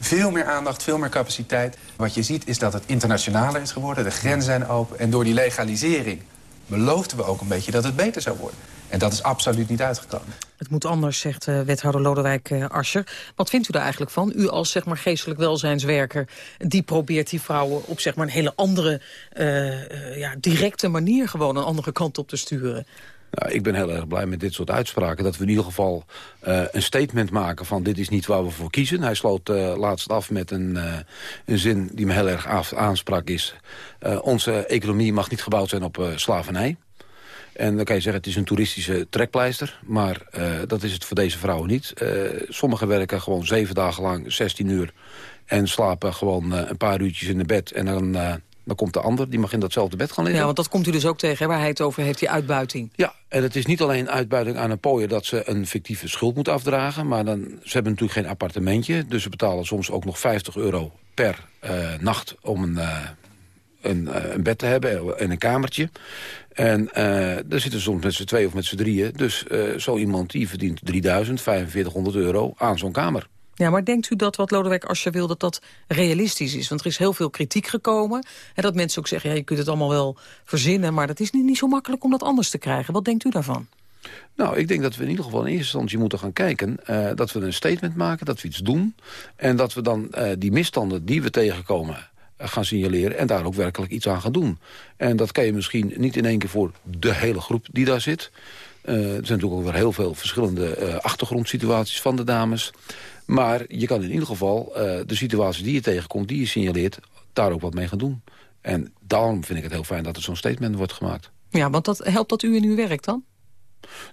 Speaker 18: Veel meer aandacht, veel meer capaciteit. Wat je ziet is dat het internationaler is geworden. De grenzen zijn open. En door die legalisering beloofden we ook een beetje dat het beter zou worden. En dat is absoluut niet uitgekomen.
Speaker 14: Het moet anders, zegt uh, wethouder Lodewijk uh, Ascher. Wat vindt u daar eigenlijk van? U als zeg maar, geestelijk welzijnswerker... die probeert die vrouwen op zeg maar, een hele andere, uh, ja, directe manier... gewoon een andere kant op te sturen.
Speaker 17: Nou, ik ben heel erg blij met dit soort uitspraken. Dat we in ieder geval uh, een statement maken van dit is niet waar we voor kiezen. Hij sloot uh, laatst af met een, uh, een zin die me heel erg aansprak is... onze economie mag niet gebouwd zijn op slavernij. En dan kan je zeggen, het is een toeristische trekpleister. Maar uh, dat is het voor deze vrouwen niet. Uh, sommigen werken gewoon zeven dagen lang, 16 uur. En slapen gewoon uh, een paar uurtjes in de bed. En dan, dan komt de ander, die mag in datzelfde bed gaan liggen.
Speaker 14: Ja, want dat komt u dus ook tegen, hè, waar hij het over heeft, die uitbuiting.
Speaker 17: Ja, en het is niet alleen uitbuiting aan een pooier... dat ze een fictieve schuld moet afdragen. Maar dan, ze hebben natuurlijk geen appartementje. Dus ze betalen soms ook nog 50 euro per nacht om een een, een, bed te hebben en een kamertje. En uh, daar zitten soms met z'n twee of met z'n drieën. Dus uh, zo iemand die verdient 3000, 4500 euro aan zo'n kamer.
Speaker 14: Ja, maar denkt u dat wat Lodewijk Asscher wil, dat dat realistisch is? Want er is heel veel kritiek gekomen. En dat mensen ook zeggen, ja, je kunt het allemaal wel verzinnen... maar dat is niet, niet zo makkelijk om dat anders te krijgen. Wat denkt u daarvan?
Speaker 17: Nou, ik denk dat we in ieder geval in eerste instantie moeten gaan kijken... Uh, dat we een statement maken, dat we iets doen... en dat we dan uh, die misstanden die we tegenkomen gaan signaleren en daar ook werkelijk iets aan gaan doen. En dat kan je misschien niet in één keer voor de hele groep die daar zit. Uh, er zijn natuurlijk ook weer heel veel verschillende uh, achtergrondsituaties van de dames. Maar je kan in ieder geval uh, de situatie die je tegenkomt, die je signaleert... daar ook wat mee gaan doen. En daarom vind ik het heel fijn dat er zo'n statement wordt gemaakt.
Speaker 14: Ja, want dat, helpt dat u in uw werk dan?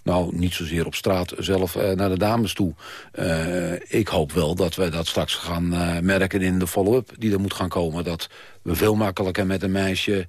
Speaker 17: Nou, niet zozeer op straat zelf uh, naar de dames toe. Uh, ik hoop wel dat we dat straks gaan uh, merken in de follow-up die er moet gaan komen. Dat we veel makkelijker met een meisje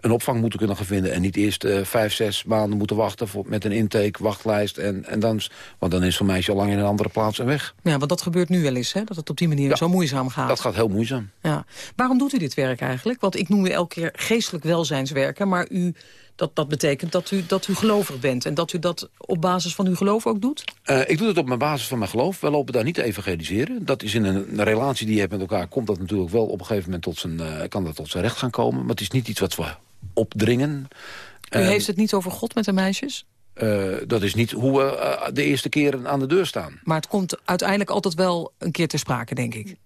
Speaker 17: een opvang moeten kunnen gaan vinden... en niet eerst vijf, zes maanden moeten wachten voor, met een intake, wachtlijst. En, en dan, want dan is zo'n meisje al lang in een andere plaats en weg.
Speaker 14: Ja, want dat gebeurt nu wel eens, hè? dat het op die manier ja, zo moeizaam gaat.
Speaker 17: Dat gaat heel moeizaam.
Speaker 14: Ja. Waarom doet u dit werk eigenlijk? Want ik noem u elke keer geestelijk welzijnswerken, maar u dat, dat betekent dat u, dat u gelovig bent. En dat u dat op basis van uw geloof ook doet?
Speaker 17: Uh, ik doe het op mijn basis van mijn geloof. We lopen daar niet te evangeliseren. Dat is in een, een relatie die je hebt met elkaar... komt dat natuurlijk wel op een gegeven moment tot zijn, uh, kan dat tot zijn recht gaan komen. Maar het is niet iets wat we opdringen.
Speaker 14: U uh, heeft het niet over God met de meisjes?
Speaker 17: Uh, dat is niet hoe we uh, de eerste keer aan de deur staan.
Speaker 14: Maar het komt uiteindelijk altijd wel een keer ter sprake, denk ik.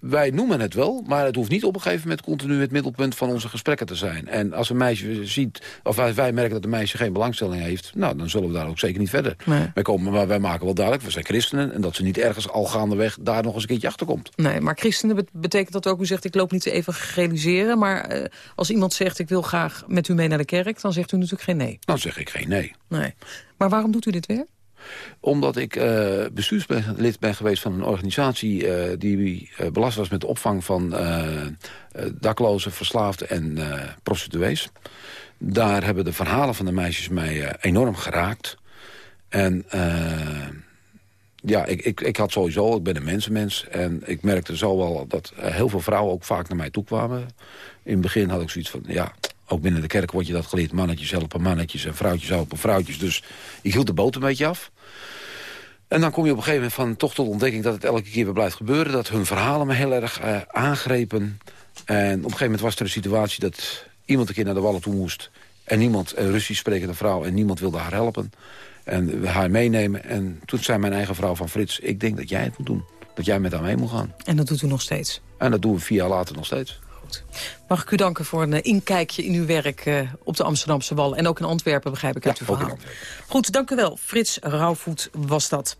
Speaker 17: Wij noemen het wel, maar het hoeft niet op een gegeven moment... continu het middelpunt van onze gesprekken te zijn. En als een meisje ziet, of wij, wij merken dat een meisje geen belangstelling heeft... nou, dan zullen we daar ook zeker niet verder nee. mee komen. Maar wij maken wel duidelijk, we zijn christenen... en dat ze niet ergens al gaandeweg daar nog eens een keertje achter komt.
Speaker 14: Nee, maar christenen betekent dat ook, u zegt... ik loop niet te evangeliseren, maar uh, als iemand zegt... ik wil graag met u mee naar de kerk, dan zegt u natuurlijk geen nee.
Speaker 17: Dan zeg ik geen nee.
Speaker 14: Nee. Maar waarom doet u dit werk?
Speaker 17: Omdat ik uh, bestuurslid ben geweest van een organisatie... Uh, die uh, belast was met de opvang van daklozen, verslaafden en prostituees. Daar hebben de verhalen van de meisjes mij enorm geraakt. En ja, ik, ik, ik had sowieso, ik ben een mensenmens... en ik merkte zo wel dat heel veel vrouwen ook vaak naar mij toe kwamen. In het begin had ik zoiets van, ja, ook binnen de kerk wordt je dat geleerd. Mannetjes helpen mannetjes en vrouwtjes helpen vrouwtjes. Dus ik hield de boot een beetje af. En dan kom je op een gegeven moment van toch tot ontdekking... dat het elke keer weer blijft gebeuren. Dat hun verhalen me heel erg uh, aangrepen. En op een gegeven moment was er een situatie dat iemand een keer naar de wallen toe moest. En niemand, een Russisch sprekende vrouw, en niemand wilde haar helpen. En haar meenemen. En toen zei mijn eigen vrouw van Frits, ik denk dat jij het moet doen. Dat jij met haar mee moet gaan.
Speaker 14: En dat doet u nog steeds?
Speaker 17: En dat doen we vier jaar later nog steeds.
Speaker 14: Goed. Mag ik u danken voor een inkijkje in uw werk op de Amsterdamse Wal. En ook in Antwerpen, begrijp ik uit uw verhaal. Goed, dank u wel. Frits Rauwvoet was dat.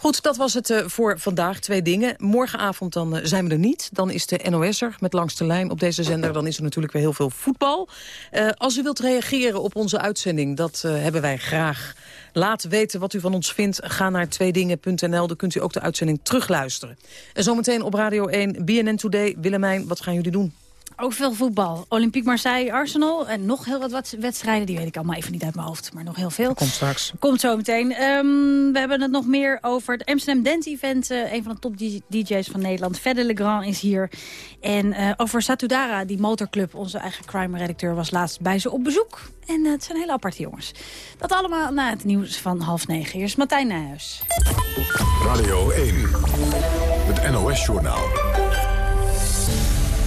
Speaker 14: Goed, dat was het uh, voor vandaag. Twee dingen. Morgenavond dan uh, zijn we er niet. Dan is de NOS er met langs de lijn op deze zender. Dan is er natuurlijk weer heel veel voetbal. Uh, als u wilt reageren op onze uitzending, dat hebben wij graag. Laat weten wat u van ons vindt. Ga naar tweedingen.nl, dan kunt u ook de uitzending terugluisteren. En zometeen op Radio 1, BNN Today. Willemijn, wat gaan jullie doen?
Speaker 19: Ook veel voetbal. Olympique Marseille, Arsenal en nog heel wat wedstrijden. Die weet ik allemaal even niet uit mijn hoofd, maar nog heel veel.
Speaker 14: Komt straks.
Speaker 19: Komt zo meteen. Um, we hebben het nog meer over het Amsterdam Dance Event. Uh, een van de top DJ's van Nederland. Verder Legrand is hier. En uh, over Satudara, die motorclub. Onze eigen crime-redacteur was laatst bij ze op bezoek. En uh, het zijn hele aparte jongens. Dat allemaal na het nieuws van half negen. Hier is Martijn Nijhuis.
Speaker 8: Radio 1, het NOS-journaal.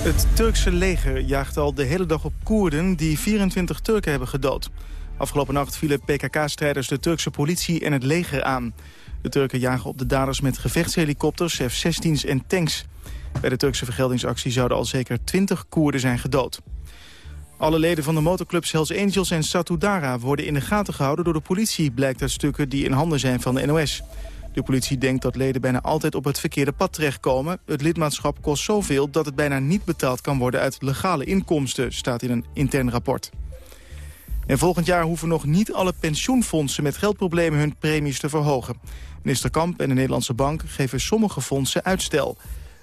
Speaker 1: Het Turkse leger jaagt al de hele dag op Koerden die 24 Turken hebben gedood. Afgelopen nacht vielen PKK-strijders de Turkse politie en het leger aan. De Turken jagen op de daders met gevechtshelikopters, F-16's en tanks. Bij de Turkse vergeldingsactie zouden al zeker 20 Koerden zijn gedood. Alle leden van de motorclubs Hells Angels en Satudara worden in de gaten gehouden door de politie, blijkt uit stukken die in handen zijn van de NOS. De politie denkt dat leden bijna altijd op het verkeerde pad terechtkomen. Het lidmaatschap kost zoveel dat het bijna niet betaald kan worden uit legale inkomsten, staat in een intern rapport. En volgend jaar hoeven nog niet alle pensioenfondsen met geldproblemen hun premies te verhogen. Minister Kamp en de Nederlandse Bank geven sommige fondsen uitstel.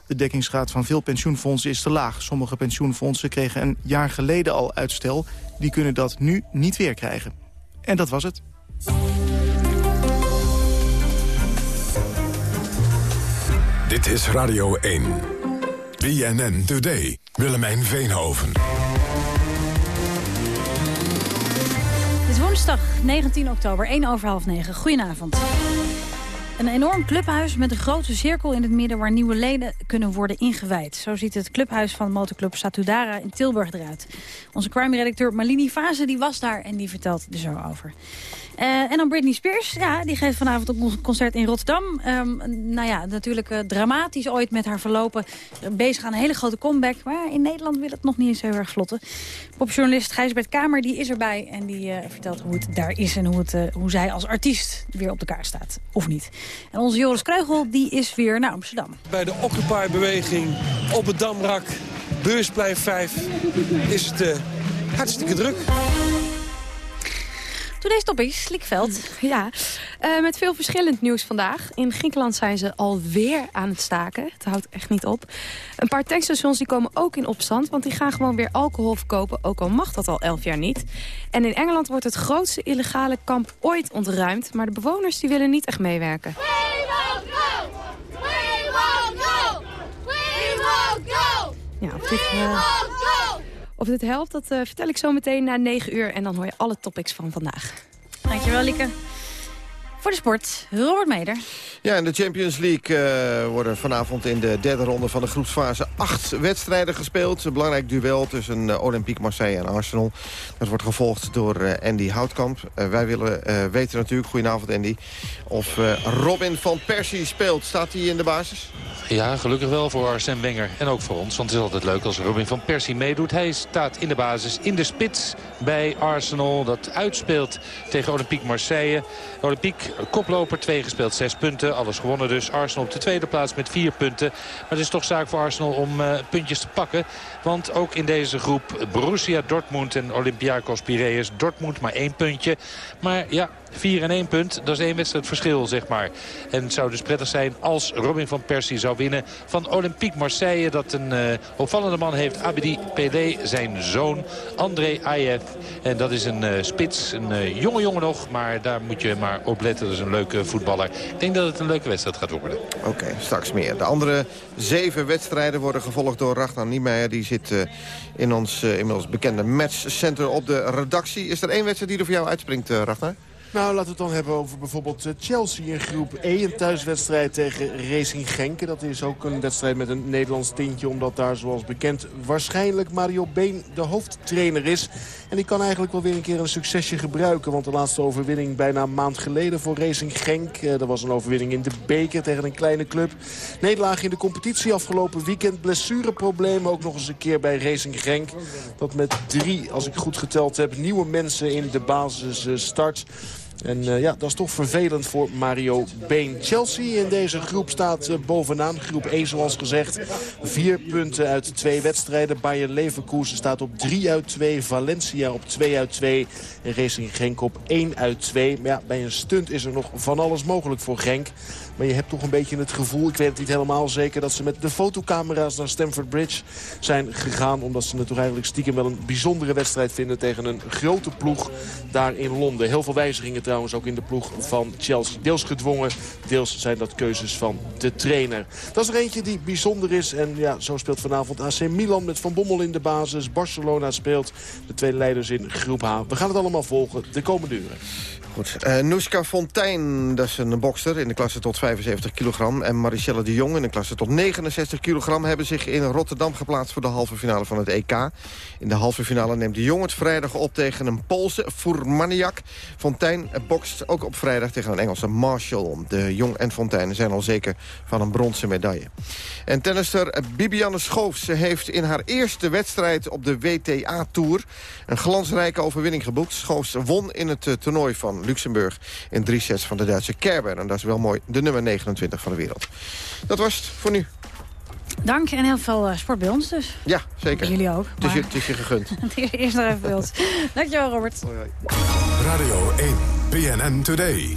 Speaker 1: De dekkingsgraad van veel pensioenfondsen is te laag. Sommige pensioenfondsen kregen een jaar geleden al uitstel. Die kunnen dat nu niet weer krijgen. En dat was het.
Speaker 8: Dit is Radio 1. BNN Today. Willemijn Veenhoven.
Speaker 19: Het is woensdag 19 oktober, 1 over half 9. Goedenavond. Een enorm clubhuis met een grote cirkel in het midden... waar nieuwe leden kunnen worden ingewijd. Zo ziet het clubhuis van motoclub Satudara in Tilburg eruit. Onze crime-redacteur Malini Vaze die was daar en die vertelt er zo over. Uh, en dan Britney Spears, ja, die geeft vanavond ook een concert in Rotterdam. Um, nou ja, natuurlijk uh, dramatisch ooit met haar verlopen. Bezig aan een hele grote comeback. Maar in Nederland wil het nog niet eens heel erg vlotten. Popjournalist Gijsbert Kamer die is erbij. En die uh, vertelt hoe het daar is en hoe, het, hoe zij als artiest weer op de kaart staat. Of niet. En onze Joris Kreugel die is weer naar Amsterdam.
Speaker 20: Bij de Occupy-beweging op het Damrak, Beursplein 5, is het hartstikke druk.
Speaker 21: Today's Topic, Slikveld. Ja, uh, met veel verschillend nieuws vandaag. In Griekenland zijn ze alweer aan het staken. Het houdt echt niet op. Een paar tankstations die komen ook in opstand... want die gaan gewoon weer alcohol verkopen, ook al mag dat al elf jaar niet. En in Engeland wordt het grootste illegale kamp ooit ontruimd... maar de bewoners die willen niet echt meewerken. We won't go! We won't go! We won't go! Ja, op dit, uh, of dit helpt, dat uh, vertel ik zo meteen na 9 uur. En dan hoor je alle topics van vandaag.
Speaker 19: Dankjewel, Lieke. Voor de sport, Robert Meder.
Speaker 22: Ja, in de Champions League uh, worden vanavond in de derde ronde van de groepsfase acht wedstrijden gespeeld. Een belangrijk duel tussen uh, Olympique Marseille en Arsenal. Dat wordt gevolgd door uh, Andy Houtkamp. wij willen weten natuurlijk, goedenavond Andy, of Robin van Persie speelt. Staat hij in de basis?
Speaker 23: Ja, gelukkig wel voor Arsène Wenger en ook voor ons. Want het is altijd leuk als Robin van Persie meedoet. Hij staat in de basis, in de spits bij Arsenal. Dat uitspeelt tegen Olympique Marseille. Olympique, koploper, twee gespeeld, zes punten. Alles gewonnen dus. Arsenal op de tweede plaats met vier punten. Maar het is toch zaak voor Arsenal om uh, puntjes te pakken. Want ook in deze groep Borussia Dortmund en Olympiakos Piraeus. Dortmund maar één puntje. Maar ja, 4 en 1 punt, dat is één wedstrijd verschil, zeg maar. En het zou dus prettig zijn als Robin van Persie zou winnen van Olympique Marseille. Dat een uh, opvallende man heeft, Abedi Pelé, zijn zoon André Ayev. En dat is een uh, spits, een uh, jonge jongen nog, maar daar moet je maar op letten. Dat is een leuke voetballer. Ik denk dat het een leuke wedstrijd gaat worden.
Speaker 22: Oké, straks meer. De andere zeven wedstrijden worden gevolgd door Ragnar Niemeyer. Die zit in ons inmiddels bekende matchcenter op de redactie. Is er één wedstrijd die er voor jou uitspringt, Ragnar?
Speaker 24: Nou, laten we het dan hebben over bijvoorbeeld eh, Chelsea in groep E. Een thuiswedstrijd tegen Racing Genk. Dat is ook een wedstrijd met een Nederlands tintje. Omdat daar, zoals bekend, waarschijnlijk Mario Been de hoofdtrainer is. En die kan eigenlijk wel weer een keer een succesje gebruiken. Want de laatste overwinning bijna een maand geleden voor Racing Genk. Eh, dat was een overwinning in de beker tegen een kleine club. Nederlaag in de competitie afgelopen weekend. Blessureproblemen ook nog eens een keer bij Racing Genk. Dat met drie, als ik goed geteld heb, nieuwe mensen in de basis eh, start. En uh, ja, dat is toch vervelend voor Mario Been. Chelsea in deze groep staat uh, bovenaan. Groep E zoals gezegd. Vier punten uit twee wedstrijden. Bayern Leverkusen staat op 3 uit 2. Valencia op 2 uit 2. En Racing Genk op 1 uit 2. Maar ja, bij een stunt is er nog van alles mogelijk voor Genk. Maar je hebt toch een beetje het gevoel, ik weet het niet helemaal zeker... dat ze met de fotocamera's naar Stamford Bridge zijn gegaan. Omdat ze toch eigenlijk stiekem wel een bijzondere wedstrijd vinden... tegen een grote ploeg daar in Londen. Heel veel wijzigingen trouwens ook in de ploeg van Chelsea. Deels gedwongen, deels zijn dat keuzes van de trainer. Dat is er eentje die bijzonder is. En ja, zo speelt vanavond AC Milan met Van Bommel in de basis. Barcelona speelt de twee leiders in groep H. We gaan het allemaal volgen de komende uren.
Speaker 22: Goed. Uh, Noeska Fontijn, dat is een bokster in de klasse tot 75 kilogram. En Marichelle de Jong in de klasse tot 69 kilogram... hebben zich in Rotterdam geplaatst voor de halve finale van het EK. In de halve finale neemt de Jong het vrijdag op tegen een Poolse Furmaniak. Fontijn bokst ook op vrijdag tegen een Engelse Marshall. De Jong en Fontijn zijn al zeker van een bronzen medaille. En tennister Bibiane Schoofs heeft in haar eerste wedstrijd op de WTA-tour... een glansrijke overwinning geboekt. Schoofs won in het toernooi van Luxemburg in drie sets van de Duitse Kerber. En dat is wel mooi, de nummer 29 van de wereld. Dat was het voor nu.
Speaker 19: Dank en heel veel uh, sport bij ons dus.
Speaker 22: Ja, zeker.
Speaker 19: Bij jullie ook.
Speaker 22: Het is, je, het is je gegund.
Speaker 19: Eerst nog even bij ons. Dankjewel, Robert.
Speaker 8: Radio 1, PNN Today.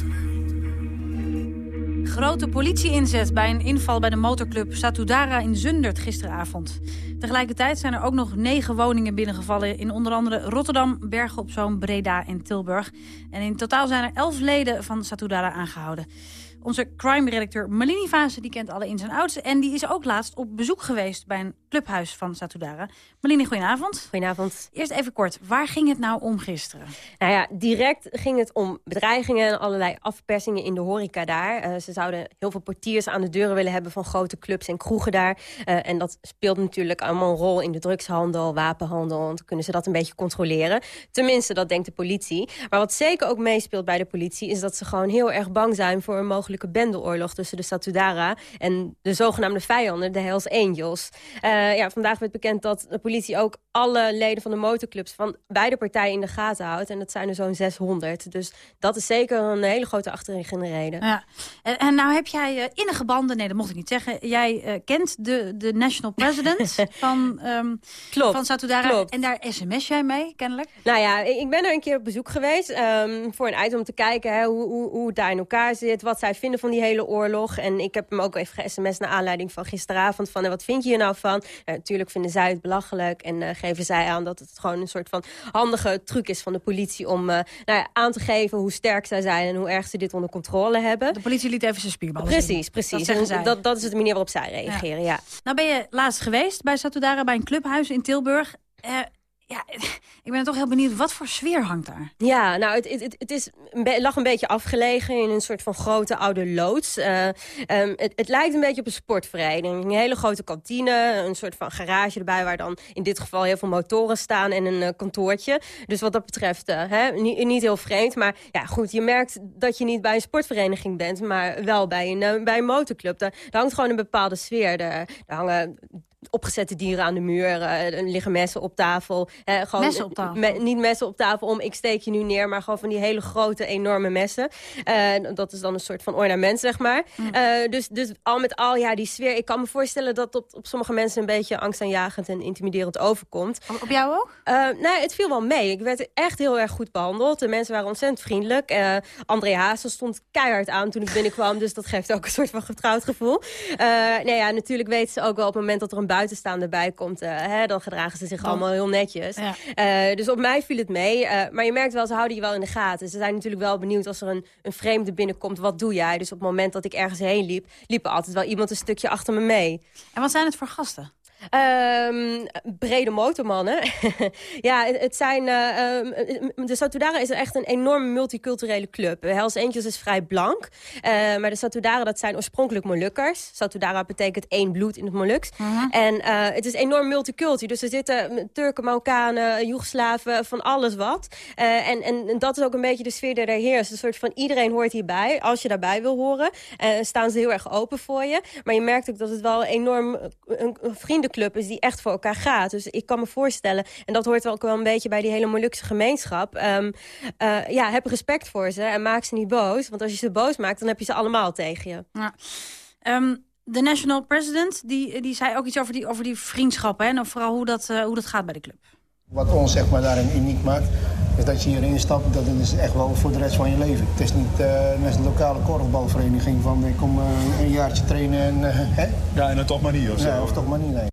Speaker 19: Grote politie-inzet bij een inval bij de motorclub Satudara in Zundert gisteravond. Tegelijkertijd zijn er ook nog negen woningen binnengevallen... in onder andere Rotterdam, Bergen op Zoom, Breda en Tilburg. En in totaal zijn er elf leden van Satudara aangehouden. Onze crime-redacteur Malini Vase die kent alle ins en outs... en die is ook laatst op bezoek geweest bij een clubhuis van Satudara. Malini, goedenavond.
Speaker 25: Goedenavond.
Speaker 19: Eerst even kort, waar ging het nou om gisteren?
Speaker 25: Nou ja, direct ging het om bedreigingen en allerlei afpersingen in de horeca daar. Uh, ze zouden heel veel portiers aan de deuren willen hebben van grote clubs en kroegen daar. Uh, en dat speelt natuurlijk allemaal een rol in de drugshandel, wapenhandel. Want dan kunnen ze dat een beetje controleren. Tenminste, dat denkt de politie. Maar wat zeker ook meespeelt bij de politie... is dat ze gewoon heel erg bang zijn voor een mogelijke bendeoorlog... tussen de Satudara en de zogenaamde vijanden, de Hells Angels. Uh, ja, vandaag werd bekend dat de politie ook alle leden van de motorclubs... van beide partijen in de gaten houdt. En dat zijn er zo'n 600. Dus dat is zeker een hele grote achterliggende reden.
Speaker 19: Ja. En, en nou heb jij uh, innige banden... nee, dat mocht ik niet zeggen. Jij uh, kent de, de national president van, um,
Speaker 25: klopt,
Speaker 19: van Satudara.
Speaker 25: Klopt.
Speaker 19: En daar sms jij mee, kennelijk?
Speaker 25: Nou ja, ik ben er een keer op bezoek geweest... Um, voor een item om te kijken hè, hoe, hoe, hoe het daar in elkaar zit... wat zij vinden van die hele oorlog. En ik heb hem ook even ge-sms naar aanleiding van gisteravond... van wat vind je hier nou van? Ja, natuurlijk vinden zij het belachelijk en uh, geven zij aan... dat het gewoon een soort van handige truc is van de politie... om uh, nou ja, aan te geven hoe sterk zij zijn en hoe erg ze dit onder controle hebben.
Speaker 19: De politie liet even zijn spierballen
Speaker 25: Precies, precies.
Speaker 19: Dat,
Speaker 25: en dat, dat is de manier waarop zij reageren, ja. ja.
Speaker 19: Nou ben je laatst geweest bij Satudara, bij een clubhuis in Tilburg... Uh, ja, ik ben toch heel benieuwd, wat voor sfeer hangt daar?
Speaker 25: Ja, nou, het, het, het is, lag een beetje afgelegen in een soort van grote oude loods. Uh, um, het, het, lijkt een beetje op een sportvereniging. Een hele grote kantine, een soort van garage erbij... waar dan in dit geval heel veel motoren staan en een uh, kantoortje. Dus wat dat betreft, uh, hè, niet, niet, heel vreemd. Maar ja, goed, je merkt dat je niet bij een sportvereniging bent... maar wel bij een, bij een motorclub. Daar, hangt gewoon een bepaalde sfeer. Daar hangen opgezette dieren aan de muur. Uh, liggen messen op tafel.
Speaker 19: Uh, gewoon, messen op tafel?
Speaker 25: Me, niet messen op tafel om ik steek je nu neer... maar gewoon van die hele grote, enorme messen. Uh, dat is dan een soort van ornament, zeg maar. Mm. dus, dus al met al, ja, die sfeer... ik kan me voorstellen dat op, op sommige mensen... een beetje angstaanjagend en intimiderend overkomt.
Speaker 19: Op, op jou ook?
Speaker 25: nee, het viel wel mee. Ik werd echt heel erg goed behandeld. De mensen waren ontzettend vriendelijk. André Haasel stond keihard aan toen ik binnenkwam... dus dat geeft ook een soort van getrouwd gevoel. nee, ja, natuurlijk weten ze ook wel op het moment dat er een buitenstaander bij komt, uh, hè, dan gedragen ze zich dan. allemaal heel netjes. Ja. Uh, dus op mij viel het mee. Uh, maar je merkt wel, ze houden je wel in de gaten. Ze zijn natuurlijk wel benieuwd als er een, een vreemde binnenkomt, wat doe jij? Dus op het moment dat ik ergens heen liep, liep er altijd wel iemand een stukje achter me mee.
Speaker 19: En wat zijn het voor gasten?
Speaker 25: Um, brede motormannen. ja, het zijn... Uh, um, de Satudara is echt een enorme multiculturele club. Hells Angels is vrij blank. Uh, maar de Satudara, dat zijn oorspronkelijk Molukkers. Satudara betekent één bloed in het Moluks. Uh -huh. En het is enorm multiculti. Dus er zitten Turken, Marokkanen, Joegoslaven, van alles wat. En, en dat is ook een beetje de sfeer die er heerst. Een soort van iedereen hoort hierbij. Als je daarbij wil horen, staan ze heel erg open voor je. Maar je merkt ook dat het wel enorm een, een vriendenclub is die echt voor elkaar gaat. Dus ik kan me voorstellen, en dat hoort wel ook wel een beetje bij die hele Molukse gemeenschap. Um, uh, ja, heb respect voor ze en maak ze niet boos. Want als je ze boos maakt, dan heb je ze allemaal tegen je.
Speaker 19: Ja. Um, de national president, die, die zei ook iets over die, over die vriendschappen. Hè? En vooral hoe dat, uh, hoe dat gaat bij de club.
Speaker 26: Wat ons zeg maar, daarin uniek maakt, is dat je hierin stapt, dat is echt wel voor de rest van je leven. Het is niet uh, net een lokale korfbalvereniging van ik kom uh, een jaartje trainen en... Uh, hè?
Speaker 27: Ja, en dan toch maar niet of zo.
Speaker 26: Nee, of toch maar niet, nee.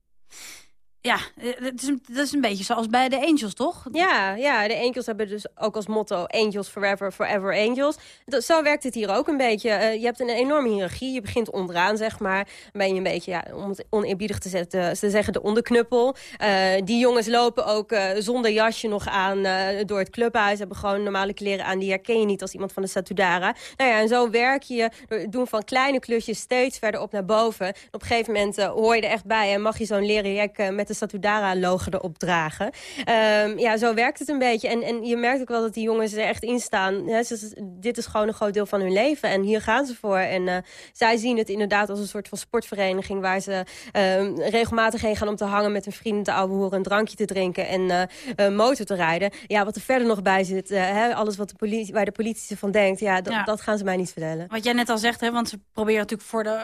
Speaker 19: Ja, het is, dat is een beetje zoals bij de Angels, toch?
Speaker 25: Ja, ja, de Angels hebben dus ook als motto Angels forever, forever Angels. Dat, zo werkt het hier ook een beetje. Uh, je hebt een enorme hiërarchie. Je begint onderaan, zeg maar. Dan ben je een beetje, ja, om het oneerbiedig te, zetten, te zeggen, de onderknuppel. Uh, die jongens lopen ook zonder jasje nog aan door het clubhuis. Hebben gewoon normale kleren aan. Die herken je niet als iemand van de Satudara. Nou ja, en zo werk je doen van kleine klusjes steeds verder op naar boven. Op een gegeven moment hoor je er echt bij en mag je zo'n leren met de Satudara-logo erop dragen. Um, ja, zo werkt het een beetje. En, en je merkt ook wel dat die jongens er echt in staan. Ze, dit is gewoon een groot deel van hun leven. En hier gaan ze voor. En uh, zij zien het inderdaad als een soort van sportvereniging... waar ze um, regelmatig heen gaan om te hangen met hun vrienden te ouwe horen... een drankje te drinken en uh, uh, motor te rijden. Ja, wat er verder nog bij zit, hè, alles wat de politie, waar de politie van denkt... Ja, dat, ja. dat gaan ze mij niet vertellen.
Speaker 19: Wat jij net al zegt, hè, want ze proberen natuurlijk voor de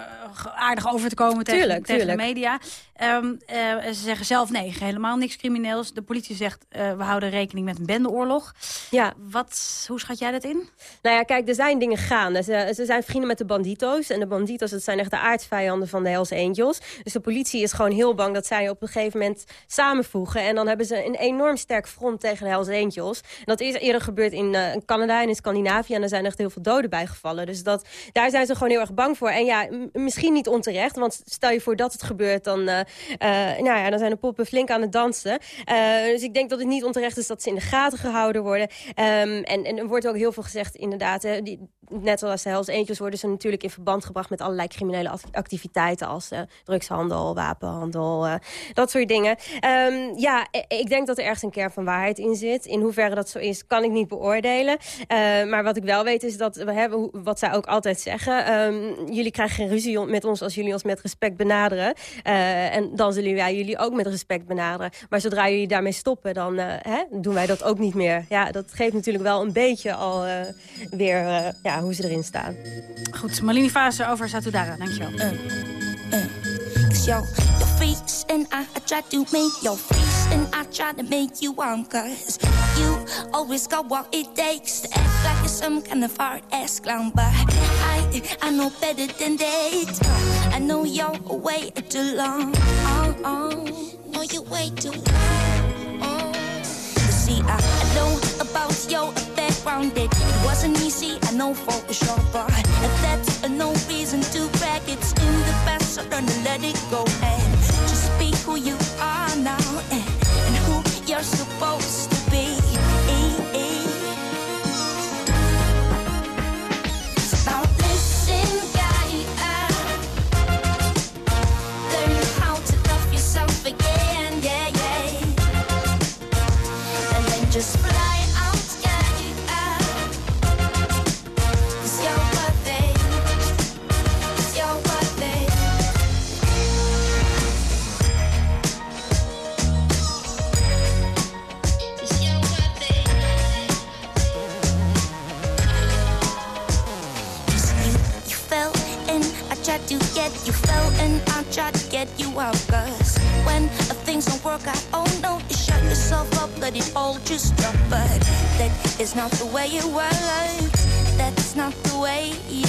Speaker 19: aardig over te komen tegen,
Speaker 25: tuurlijk,
Speaker 19: tegen
Speaker 25: tuurlijk.
Speaker 19: de media. Um, ze zeggen zelf nee, helemaal niks crimineels. De politie zegt, uh, we houden rekening met een bendeoorlog.
Speaker 25: Ja.
Speaker 19: Wat, hoe schat jij dat in?
Speaker 25: Nou ja, kijk, er zijn dingen gaande. Ze, ze zijn vrienden met de bandito's. En de bandito's, dat zijn echt de aardsvijanden van de Hells Angels. Dus de politie is gewoon heel bang dat zij op een gegeven moment samenvoegen. En dan hebben ze een enorm sterk front tegen de Hells Angels. En dat is eerder gebeurd in uh, Canada en in Scandinavië. En er zijn echt heel veel doden bijgevallen. Dus dat, daar zijn ze gewoon heel erg bang voor. En ja, misschien niet onterecht. Want stel je voor dat het gebeurt, dan, uh, nou ja, dan zijn de poppen flink aan het dansen. Uh, dus ik denk dat het niet onterecht is dat ze in de gaten gehouden worden. Um, en, en er wordt ook heel veel gezegd, inderdaad. Hè, die, net zoals de Hells Angels worden ze natuurlijk in verband gebracht... met allerlei criminele activiteiten als uh, drugshandel, wapenhandel, uh, dat soort dingen. Um, ja, ik denk dat er ergens een kern van waarheid in zit. In hoeverre dat zo is, kan ik niet beoordelen. Maar wat ik wel weet is dat we hebben, wat zij ook altijd zeggen... Um, jullie krijgen geen ruzie met ons als jullie ons met respect benaderen. en dan zullen wij jullie ook met respect benaderen. Maar zodra jullie daarmee stoppen, dan hè, doen wij dat ook niet meer. Ja, dat geeft natuurlijk wel een beetje al weer... ja, hoe ze erin staan.
Speaker 19: Goed, Malini Fase over Satudara, dankjewel. Uh, uh.
Speaker 28: Your, your face and I, I try to make your face and I try to make you warm Cause you always got what it takes To act like you're some kind of hard ass clown. But I, I know better than that I know you're way too long. Oh, oh. No, you're way too long. Oh. See, I, I know about your background. It, wasn't easy, I know for sure. But that's no reason to brag. It's in the past, so to let it go. And is not the way it works. That's not the way it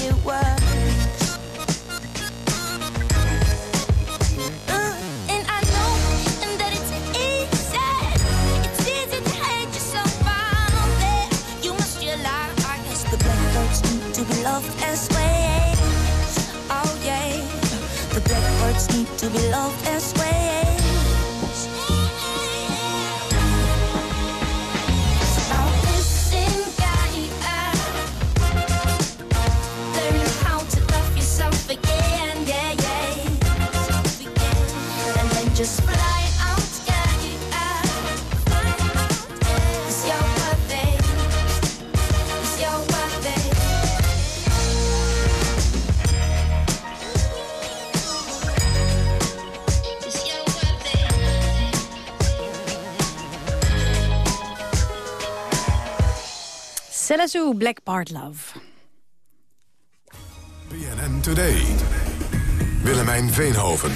Speaker 19: Celazo, Black Part Love.
Speaker 8: BNN Today. Willemijn Veenhoven.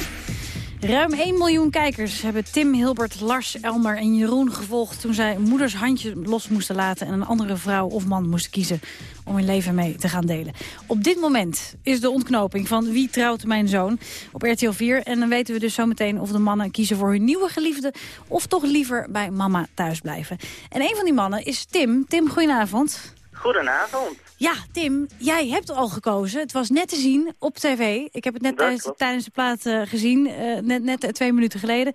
Speaker 19: Ruim 1 miljoen kijkers hebben Tim, Hilbert, Lars, Elmer en Jeroen gevolgd... toen zij moeders handje los moesten laten en een andere vrouw of man moesten kiezen... om hun leven mee te gaan delen. Op dit moment is de ontknoping van Wie trouwt mijn zoon op RTL 4. En dan weten we dus zometeen of de mannen kiezen voor hun nieuwe geliefde... of toch liever bij mama thuis blijven. En een van die mannen is Tim. Tim, goedenavond.
Speaker 27: Goedenavond.
Speaker 19: Ja, Tim, jij hebt al gekozen. Het was net te zien op tv. Ik heb het net tijdens, tijdens de plaat eh, gezien, eh, net, net eh, twee minuten geleden.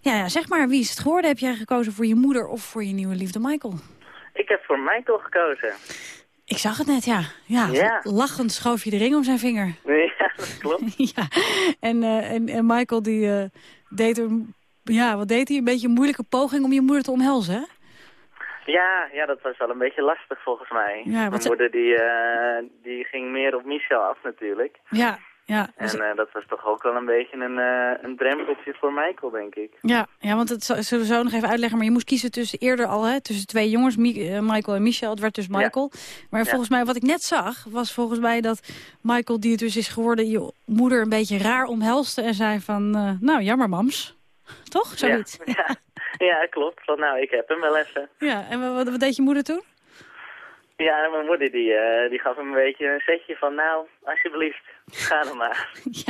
Speaker 19: Ja, ja, zeg maar, wie is het geworden? Heb jij gekozen voor je moeder of voor je nieuwe liefde Michael?
Speaker 27: Ik heb voor Michael gekozen.
Speaker 19: Ik zag het net, ja. Ja,
Speaker 27: Ja.
Speaker 19: lachend schoof je de ring om zijn vinger.
Speaker 27: Ja, dat klopt.
Speaker 19: ja, en, en, en Michael die deed een, ja, wat deed hij? Een beetje een moeilijke poging om je moeder te omhelzen, hè?
Speaker 27: Ja, ja, dat was wel een beetje lastig volgens mij.
Speaker 19: Ja,
Speaker 27: Mijn moeder die, eh, die ging meer op Michel af natuurlijk.
Speaker 19: Ja, ja.
Speaker 27: En eh, dat was toch ook wel een beetje een, eh, een drempeltje voor Michael, denk ik.
Speaker 19: Ja, ja, want z- zullen we zo nog even uitleggen. Maar je moest kiezen tussen eerder al, hè, tussen twee jongens, Mi- Michael en Michel. Het werd dus Michael. Maar
Speaker 27: Ja.
Speaker 19: volgens mij, wat ik net zag, was volgens mij dat Michael, die het dus is geworden, je moeder een beetje raar omhelste en zei van, nou, jammer mams. Toch? Zoiets.
Speaker 27: Ja, ja, ja, klopt. Van, nou, ik heb hem wel even.
Speaker 19: Ja, en wat, wat deed je moeder toen?
Speaker 27: Ja, mijn moeder die, eh, die gaf hem een beetje een setje van, nou, alsjeblieft, ga dan maar.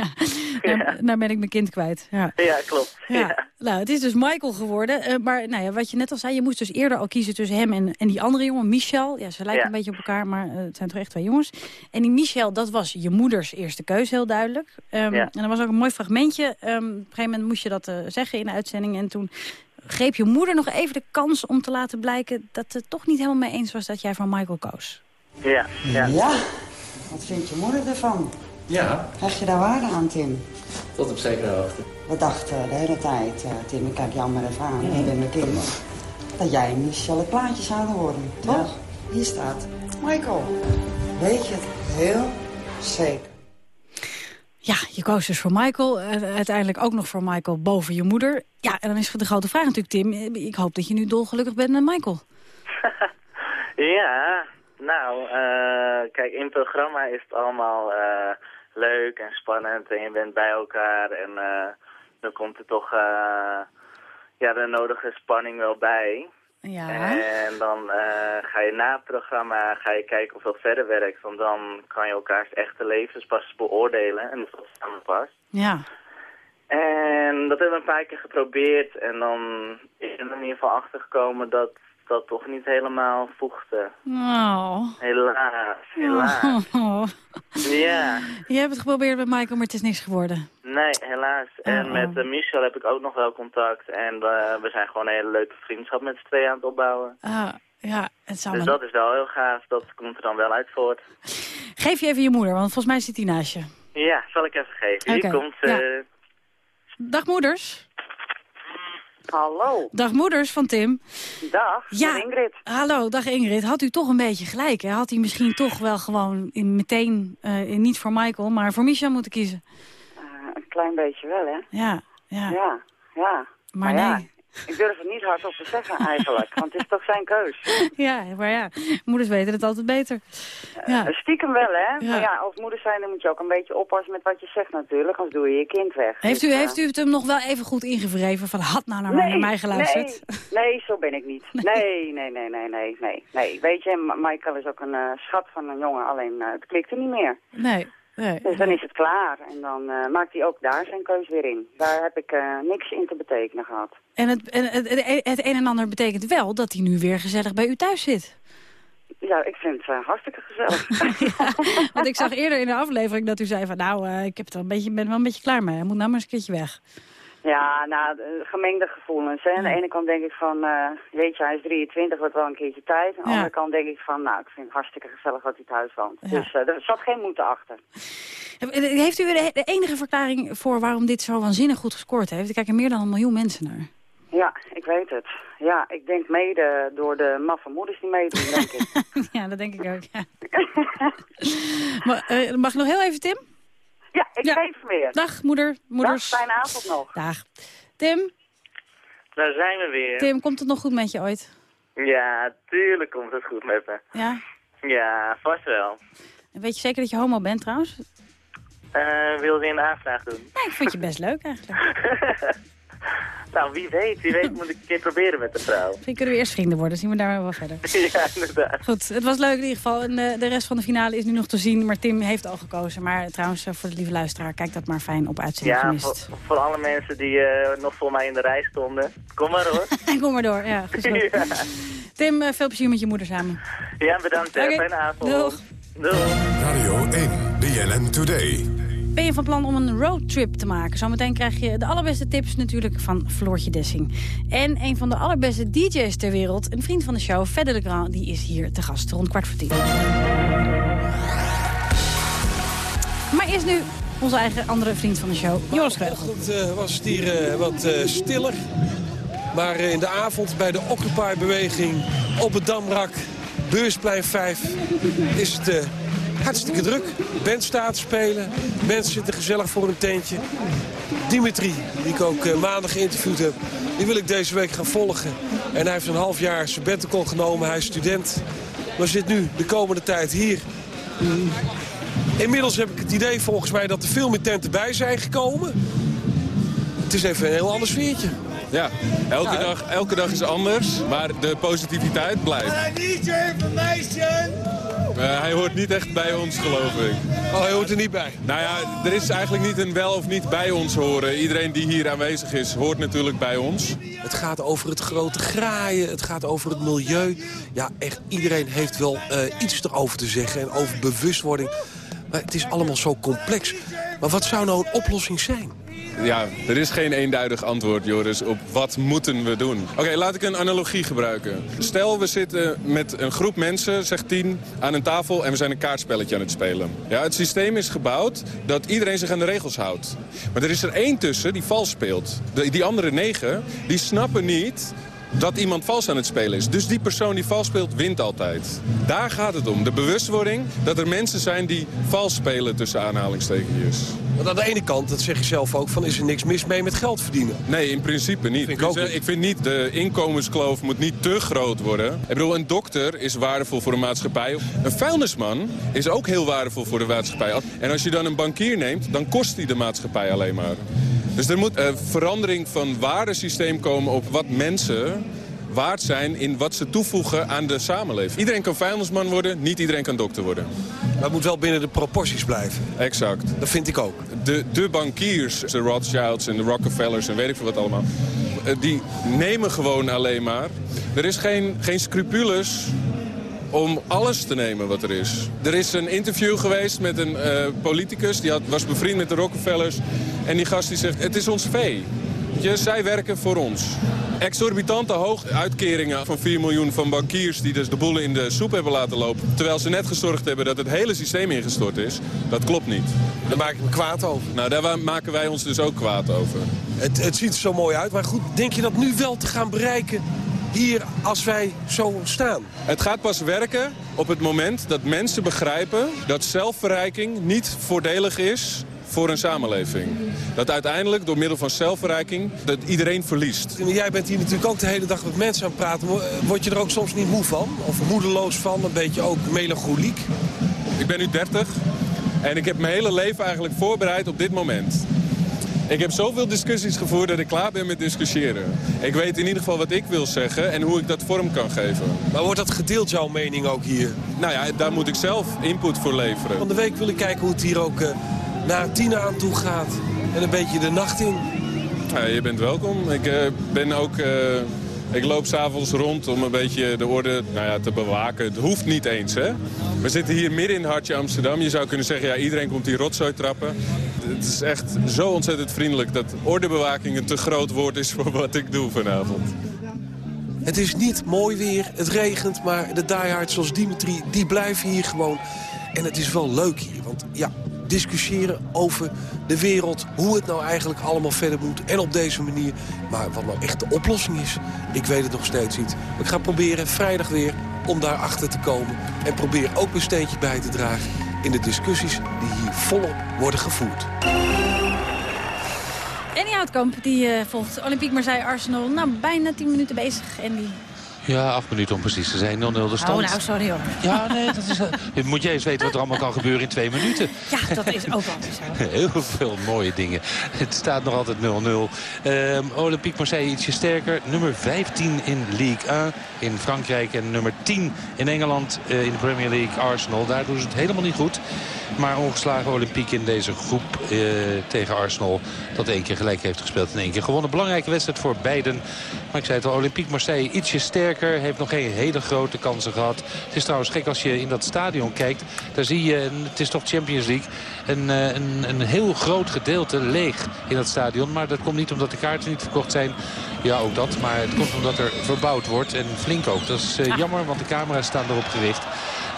Speaker 19: Ja, nou, nou ben ik mijn kind kwijt. Ja.
Speaker 27: Ja, klopt.
Speaker 19: Ja. Nou, het is dus Michael geworden. eh, maar nou ja, wat je net al zei, je moest dus eerder al kiezen tussen hem en, en die andere jongen, Michel. Ja, ze lijken een beetje op elkaar, maar eh, het zijn toch echt twee jongens. En die Michel, dat was je moeders eerste keuze, heel duidelijk. Ehm. En er was ook een mooi fragmentje. Ehm, op een gegeven moment moest je dat zeggen in de uitzending. En toen greep je moeder nog even de kans om te laten blijken... dat het toch niet helemaal mee eens was dat jij van Michael koos.
Speaker 27: Ja, ja.
Speaker 29: Wat vindt je moeder ervan?
Speaker 30: Ja,
Speaker 29: Hecht je daar waarde aan, Tim?
Speaker 30: tot op zekere hoogte.
Speaker 29: We dachten de hele tijd, eh, Tim, ik kijk jou maar even aan, ik ben mijn kind, dat jij en Michel het plaatje zouden worden, toch? Hier staat, Michael, weet je het heel zeker?
Speaker 19: Ja, je koos dus voor Michael. eh, uiteindelijk ook nog voor Michael boven je moeder. Ja, en dan is de grote vraag natuurlijk, Tim. eh, Ik hoop dat je nu dolgelukkig bent met Michael.
Speaker 27: Ja, nou, eh, kijk, in het programma is het allemaal leuk en spannend en je bent bij elkaar en eh, dan komt er toch ja, de nodige spanning wel bij.
Speaker 19: Ja.
Speaker 27: En dan eh, ga je na het programma ga je kijken of dat verder werkt, want dan kan je elkaars echte levens pas beoordelen en of dat samen past.
Speaker 19: Ja.
Speaker 27: En dat hebben we een paar keer geprobeerd en dan is er in ieder geval achtergekomen dat dat toch niet helemaal voegde.
Speaker 19: Oh.
Speaker 27: Helaas, helaas.
Speaker 19: Oh.
Speaker 27: Ja,
Speaker 19: Je hebt het geprobeerd met Michael, maar het is niks geworden.
Speaker 27: nee, helaas. En
Speaker 19: Oh.
Speaker 27: met eh, Michel heb ik ook nog wel contact. En eh, we zijn gewoon een hele leuke vriendschap met z'n tweeën aan het opbouwen.
Speaker 19: Ah, ja, het zou
Speaker 27: Dus dat is wel heel gaaf. Dat komt er dan wel uit voort.
Speaker 19: Geef je even je moeder, want volgens mij zit hij naast je.
Speaker 27: Ja, zal ik even geven. Hier komt
Speaker 19: ja. Dag moeders.
Speaker 31: Hallo.
Speaker 19: Dag moeders van Tim.
Speaker 31: Dag,
Speaker 19: Ja,
Speaker 31: Ingrid.
Speaker 19: Hallo, dag Ingrid. Had u toch een beetje gelijk, hè? Had hij misschien toch wel gewoon in, meteen, eh, niet voor Michael, maar voor Michel moeten kiezen?
Speaker 31: Eh, een klein beetje wel, hè?
Speaker 19: Ja, ja.
Speaker 31: Ja, ja.
Speaker 19: Maar nee.
Speaker 31: Ik durf het niet hardop te zeggen eigenlijk, want het is toch zijn keus.
Speaker 19: Ja, maar ja, moeders weten het altijd beter. Ja.
Speaker 31: Eh, Stiekem wel, hè?
Speaker 19: Ja.
Speaker 31: Maar ja, als moeder zijn, dan moet je ook een beetje oppassen met wat je zegt natuurlijk, anders doe je je kind weg.
Speaker 19: Heeft u,
Speaker 31: Dus, eh,
Speaker 19: heeft u het hem nog wel even goed ingevreven van had nou naar, naar mij geluisterd?
Speaker 31: Nee, nee, zo ben ik niet. Nee, nee, nee, nee, nee, nee. nee. Weet je, Michael is ook een eh, schat van een jongen, alleen het klikte niet meer.
Speaker 19: Nee, nee.
Speaker 31: Dus dan is het klaar en dan eh, maakt hij ook daar zijn keus weer in. Daar heb ik eh, niks in te betekenen gehad.
Speaker 19: En het, en het, het, een en ander betekent wel dat hij nu weer gezellig bij u thuis zit.
Speaker 31: Ja, ik vind het eh, hartstikke gezellig.
Speaker 19: Want ik zag eerder in de aflevering dat u zei van nou, ik heb het er een beetje, ben er wel een beetje klaar mee. Hij moet nou maar eens een keertje weg.
Speaker 31: Ja, nou, de- gemengde gevoelens. Hè. Aan de ene kant denk ik van, eh, weet je, hij is 23, wordt wel een keertje tijd. Aan de
Speaker 19: Ja.
Speaker 31: andere kant denk ik van, nou, ik vind het hartstikke gezellig dat hij thuis woont.
Speaker 19: Ja.
Speaker 31: Dus eh, er zat geen moeten achter.
Speaker 19: Heeft u de, de enige verklaring voor waarom dit zo waanzinnig goed gescoord heeft? Er kijken meer dan een miljoen mensen naar.
Speaker 31: Ja, ik weet het. Ja, ik denk mede door de maffe moeders die meedoen, denk ik.
Speaker 19: ja, dat denk ik ook. Ja. maar, eh, mag ik nog heel even, Tim?
Speaker 31: Ja, ik geef weer.
Speaker 19: Dag, moeder, moeders.
Speaker 31: Dag, fijne avond nog.
Speaker 19: Dag. Tim,
Speaker 27: Daar zijn we weer.
Speaker 19: Tim, komt het nog goed met je ooit?
Speaker 27: Ja, tuurlijk komt het goed met me.
Speaker 19: Ja?
Speaker 27: Ja, vast wel.
Speaker 19: Weet je zeker dat je homo bent trouwens?
Speaker 27: Uh, wilde je een aanvraag doen?
Speaker 19: Nee, ik vind je best leuk eigenlijk.
Speaker 27: nou, wie weet. Wie weet moet ik een keer proberen met de vrouw.
Speaker 19: Misschien kunnen we eerst vrienden worden. Zien we daar wel verder.
Speaker 27: ja, inderdaad.
Speaker 19: Goed, het was leuk in ieder geval. En de, de, rest van de finale is nu nog te zien. Maar Tim heeft al gekozen. Maar trouwens, voor de lieve luisteraar, kijk dat maar fijn op uitzending
Speaker 27: Ja, voor, voor, alle mensen die uh, nog voor mij in de rij stonden. Kom maar hoor.
Speaker 19: Kom maar door, ja. ja. Tim, uh, veel plezier met je moeder samen.
Speaker 27: Ja, bedankt. Okay. Fijne avond.
Speaker 19: Doeg.
Speaker 27: Doeg.
Speaker 8: Radio 1, BNN Today.
Speaker 19: Ben je van plan om een roadtrip te maken? Zometeen krijg je de allerbeste tips natuurlijk van Floortje Dessing. En een van de allerbeste DJ's ter wereld, een vriend van de show, Fedde Legrand, die is hier te gast rond kwart voor tien. Maar is nu onze eigen andere vriend van de show, Joris Kreugel.
Speaker 20: Het uh, was het hier uh, wat uh, stiller. Maar in de avond bij de Occupy-beweging op het Damrak, Beursplein 5, is het hartstikke druk. Band staat spelen. Mensen zitten gezellig voor een tentje. Dimitri, die ik ook uh, maandag geïnterviewd heb, die wil ik deze week gaan volgen. En hij heeft een half jaar sabbatical genomen. Hij is student. Maar zit nu de komende tijd hier. Inmiddels heb ik het idee volgens mij dat er veel meer tenten bij zijn gekomen. Het is even een heel ander sfeertje.
Speaker 32: Ja, elke, ja, dag, elke dag is anders, maar de positiviteit blijft.
Speaker 33: Need your information!
Speaker 32: Uh, hij hoort niet echt bij ons, geloof ik.
Speaker 20: Oh, hij hoort er niet bij?
Speaker 32: Nou ja, er is eigenlijk niet een wel of niet bij ons horen. Iedereen die hier aanwezig is, hoort natuurlijk bij ons.
Speaker 20: Het gaat over het grote graaien, het gaat over het milieu. Ja, echt iedereen heeft wel uh, iets erover te zeggen en over bewustwording. Maar het is allemaal zo complex. Maar wat zou nou een oplossing zijn?
Speaker 32: Ja, er is geen eenduidig antwoord, Joris, op wat moeten we doen. Oké, laat ik een analogie gebruiken. Stel, we zitten met een groep mensen, zeg tien, aan een tafel... en we zijn een kaartspelletje aan het spelen. Ja, het systeem is gebouwd dat iedereen zich aan de regels houdt. Maar er is er één tussen die vals speelt. Die andere negen, die snappen niet dat iemand vals aan het spelen is. Dus die persoon die vals speelt, wint altijd. Daar gaat het om. De bewustwording dat er mensen zijn die vals spelen tussen aanhalingstekens.
Speaker 20: Want aan de ene kant, dat zeg je zelf ook, van is er niks mis mee met geld verdienen.
Speaker 32: Nee, in principe niet.
Speaker 20: Vind ik, ook
Speaker 32: niet. ik vind niet, de inkomenskloof moet niet te groot worden. Ik bedoel, een dokter is waardevol voor de maatschappij. Een vuilnisman is ook heel waardevol voor de maatschappij. En als je dan een bankier neemt, dan kost die de maatschappij alleen maar. Dus er moet een verandering van waardesysteem komen op wat mensen waard zijn in wat ze toevoegen aan de samenleving. Iedereen kan vuilnisman worden, niet iedereen kan dokter worden.
Speaker 20: Maar het moet wel binnen de proporties blijven.
Speaker 32: Exact.
Speaker 20: Dat vind ik ook.
Speaker 32: De, de bankiers, de Rothschilds en de Rockefellers en weet ik veel wat allemaal... die nemen gewoon alleen maar. Er is geen, geen scrupules om alles te nemen wat er is. Er is een interview geweest met een uh, politicus, die had, was bevriend met de Rockefellers. En die gast die zegt, het is ons vee. Je, zij werken voor ons. Exorbitante hoog uitkeringen van 4 miljoen van bankiers... die dus de boelen in de soep hebben laten lopen... terwijl ze net gezorgd hebben dat het hele systeem ingestort is. Dat klopt niet.
Speaker 20: Daar maak ik me kwaad over.
Speaker 32: Nou, daar maken wij ons dus ook kwaad over.
Speaker 20: Het, het ziet er zo mooi uit, maar goed, denk je dat nu wel te gaan bereiken hier als wij zo staan?
Speaker 32: Het gaat pas werken op het moment dat mensen begrijpen dat zelfverrijking niet voordelig is voor een samenleving. Dat uiteindelijk door middel van zelfverrijking dat iedereen verliest.
Speaker 20: Jij bent hier natuurlijk ook de hele dag met mensen aan het praten. Word je er ook soms niet moe van? Of moedeloos van? Een beetje ook melancholiek?
Speaker 32: Ik ben nu 30 en ik heb mijn hele leven eigenlijk voorbereid op dit moment. Ik heb zoveel discussies gevoerd dat ik klaar ben met discussiëren. Ik weet in ieder geval wat ik wil zeggen en hoe ik dat vorm kan geven.
Speaker 20: Maar wordt dat gedeeld, jouw mening ook hier?
Speaker 32: Nou ja, daar moet ik zelf input voor leveren.
Speaker 20: Van de week wil ik kijken hoe het hier ook uh, naar tien aan toe gaat. En een beetje de nacht in.
Speaker 32: Ja, je bent welkom. Ik uh, ben ook... Uh, ik loop s'avonds rond om een beetje de orde nou ja, te bewaken. Het hoeft niet eens, hè? We zitten hier midden in hartje Amsterdam. Je zou kunnen zeggen, ja, iedereen komt hier rotzooi trappen. Het is echt zo ontzettend vriendelijk dat ordebewaking een te groot woord is voor wat ik doe vanavond.
Speaker 20: Het is niet mooi weer, het regent, maar de diehards zoals Dimitri, die blijven hier gewoon. En het is wel leuk hier, want ja, discussiëren over de wereld... hoe het nou eigenlijk allemaal verder moet en op deze manier. Maar wat nou echt de oplossing is, ik weet het nog steeds niet. Ik ga proberen vrijdag weer om daarachter te komen... en probeer ook een steentje bij te dragen in de discussies die hier volop worden gevoerd.
Speaker 19: Annie Houtkamp die uh, volgt Olympique Marseille Arsenal. Nou, bijna 10 minuten bezig. Die
Speaker 23: Ja, acht minuten om precies te zijn. 0-0 de stand.
Speaker 19: Oh, nou, sorry hoor.
Speaker 23: Ja, nee, dat is, uh, moet je eens weten wat er allemaal kan gebeuren in twee minuten.
Speaker 19: Ja, dat is ook zo.
Speaker 23: Heel veel mooie dingen. Het staat nog altijd 0-0. Uh, Olympique Marseille ietsje sterker. Nummer 15 in League 1 in Frankrijk. En nummer 10 in Engeland uh, in de Premier League Arsenal. Daar doen ze het helemaal niet goed. Maar ongeslagen Olympique in deze groep uh, tegen Arsenal. Dat één keer gelijk heeft gespeeld en één keer gewonnen. Belangrijke wedstrijd voor beiden. Maar ik zei het al, Olympique Marseille ietsje sterker. Heeft nog geen hele grote kansen gehad. Het is trouwens gek als je in dat stadion kijkt. Daar zie je, het is toch Champions League, een, een, een heel groot gedeelte leeg in dat stadion. Maar dat komt niet omdat de kaarten niet verkocht zijn. Ja, ook dat. Maar het komt omdat er verbouwd wordt. En flink ook. Dat is uh, jammer, want de camera's staan erop gericht.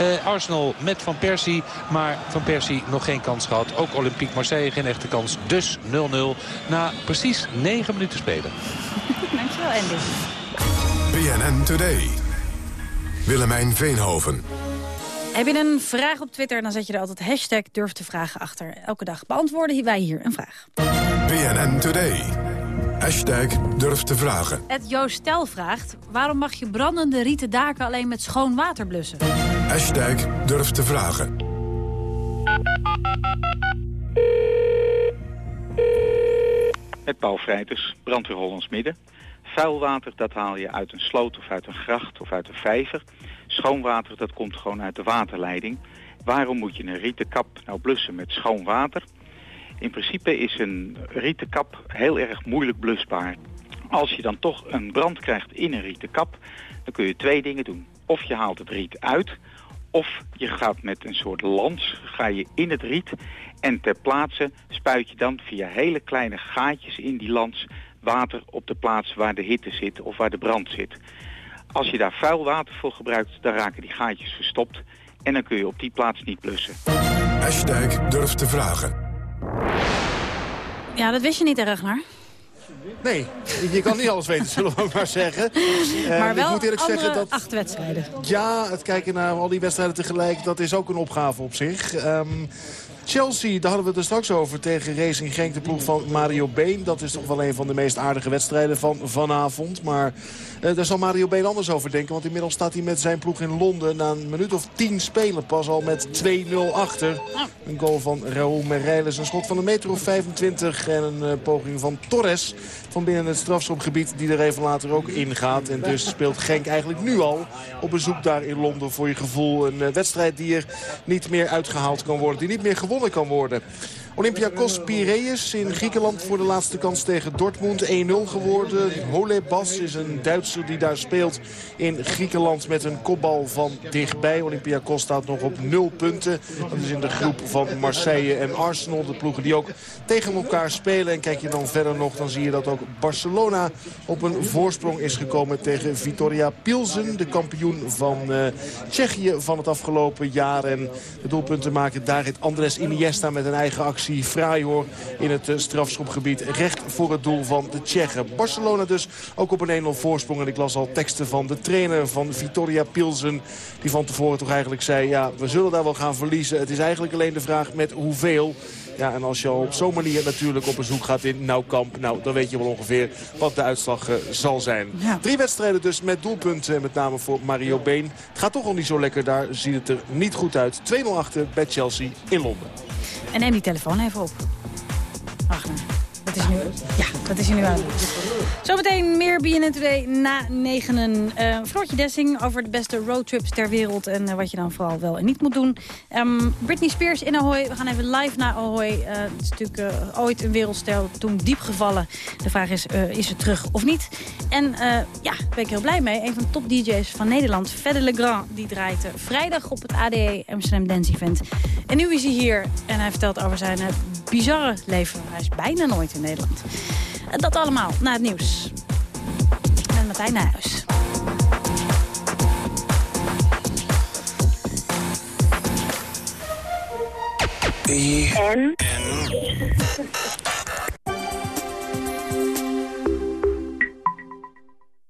Speaker 23: Uh, Arsenal met Van Persie. Maar Van Persie nog geen kans gehad. Ook Olympique Marseille geen echte kans. Dus 0-0 na precies 9 minuten spelen.
Speaker 19: Dankjewel Andy.
Speaker 8: BNN Today. Willemijn Veenhoven.
Speaker 19: Heb je een vraag op Twitter, dan zet je er altijd hashtag durf te vragen achter. Elke dag beantwoorden wij hier een vraag.
Speaker 8: BNN Today. Hashtag durf te vragen.
Speaker 19: Het Joost Stel vraagt, waarom mag je brandende rieten daken alleen met schoon water blussen?
Speaker 8: Hashtag durf te vragen.
Speaker 34: Met Paul Vrijters, brandweer Hollands Midden. Vuilwater dat haal je uit een sloot of uit een gracht of uit een vijver. Schoon water dat komt gewoon uit de waterleiding. Waarom moet je een rieten kap nou blussen met schoon water? In principe is een rieten kap heel erg moeilijk blusbaar. Als je dan toch een brand krijgt in een rieten kap, dan kun je twee dingen doen. Of je haalt het riet uit, of je gaat met een soort lans ga je in het riet en ter plaatse spuit je dan via hele kleine gaatjes in die lans water op de plaats waar de hitte zit of waar de brand zit. Als je daar vuil water voor gebruikt, dan raken die gaatjes verstopt en dan kun je op die plaats niet blussen.
Speaker 8: Hashtag durf te vragen.
Speaker 19: Ja, dat wist je niet erg, naar.
Speaker 24: Nee, je kan niet alles weten, zullen we ook maar zeggen.
Speaker 19: Maar wel
Speaker 24: ik moet eerlijk zeggen dat,
Speaker 19: acht wedstrijden.
Speaker 24: Ja, het kijken naar al die wedstrijden tegelijk, dat is ook een opgave op zich. Um, Chelsea, daar hadden we het er straks over tegen Racing Genk, de ploeg van Mario Been. Dat is toch wel een van de meest aardige wedstrijden van vanavond. Maar uh, daar zal Mario Been anders over denken. Want inmiddels staat hij met zijn ploeg in Londen na een minuut of tien spelen pas al met 2-0 achter. Een goal van Raúl Meireles, een schot van een meter of 25 en een uh, poging van Torres van binnen het strafschopgebied die er even later ook ingaat. En dus speelt Genk eigenlijk nu al op bezoek daar in Londen voor je gevoel. Een uh, wedstrijd die er niet meer uitgehaald kan worden, die niet meer gewonnen kan worden. Olympiakos Piraeus in Griekenland voor de laatste kans tegen Dortmund. 1-0 geworden. Hole Bas is een Duitser die daar speelt in Griekenland met een kopbal van dichtbij. Olympiakos staat nog op 0 punten. Dat is in de groep van Marseille en Arsenal. De ploegen die ook tegen elkaar spelen. En kijk je dan verder nog, dan zie je dat ook Barcelona op een voorsprong is gekomen tegen Vitoria Pilsen. De kampioen van uh, Tsjechië van het afgelopen jaar. En de doelpunten maken het Andres Iniesta met een eigen actie fraai hoor in het strafschopgebied. Recht voor het doel van de Tsjechen. Barcelona dus ook op een 1-0 voorsprong. En ik las al teksten van de trainer van Vitoria Pilsen. Die van tevoren toch eigenlijk zei, ja, we zullen daar wel gaan verliezen. Het is eigenlijk alleen de vraag met hoeveel. Ja, en als je op zo'n manier natuurlijk op bezoek gaat in Nauwkamp... nou, dan weet je wel ongeveer wat de uitslag uh, zal zijn. Ja. Drie wedstrijden dus met doelpunten, met name voor Mario Been. Het gaat toch al niet zo lekker, daar ziet het er niet goed uit. 2-0 achter bij Chelsea in Londen.
Speaker 19: En neem die telefoon even op. ja, dat is nu aan. Zometeen meer BNN Today na negenen. Uh, Floortje Dessing over de beste roadtrips ter wereld... en uh, wat je dan vooral wel en niet moet doen. Um, Britney Spears in Ahoy. We gaan even live naar Ahoy. Uh, het is natuurlijk ooit een wereldstijl, toen diep gevallen. De vraag is, is het terug of niet? En ja, daar ben ik heel blij mee. Een van de top DJ's van Nederland, Fedde Legrand... die draait vrijdag op het ADE Amsterdam Dance Event. En nu is hij hier en hij vertelt over zijn bizarre leven. Hij is bijna nooit in Nederland. Dat allemaal na het nieuws. Met Martijn Nijhuis.
Speaker 35: En?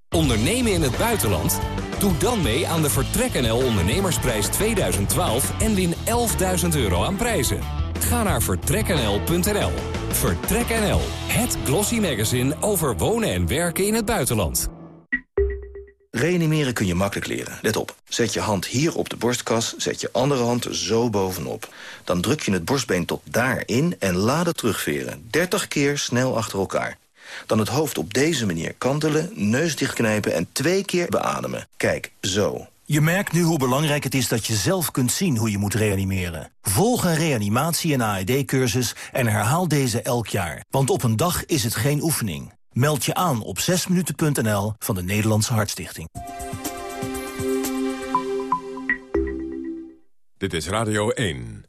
Speaker 35: Ondernemen in het buitenland? Doe dan mee aan de Vertrek NL Ondernemersprijs 2012 en win 11.000 euro aan prijzen. Ga naar vertreknl.nl. Vertrek NL, het glossy magazine over wonen en werken in het buitenland.
Speaker 36: Reanimeren kun je makkelijk leren. Let op. Zet je hand hier op de borstkas, zet je andere hand zo bovenop. Dan druk je het borstbeen tot daarin en laat het terugveren. 30 keer snel achter elkaar. Dan het hoofd op deze manier kantelen, neus dichtknijpen en twee keer beademen. Kijk, zo.
Speaker 37: Je merkt nu hoe belangrijk het is dat je zelf kunt zien hoe je moet reanimeren. Volg een reanimatie- en AED-cursus en herhaal deze elk jaar. Want op een dag is het geen oefening. Meld je aan op 6minuten.nl van de Nederlandse Hartstichting.
Speaker 8: Dit is Radio 1.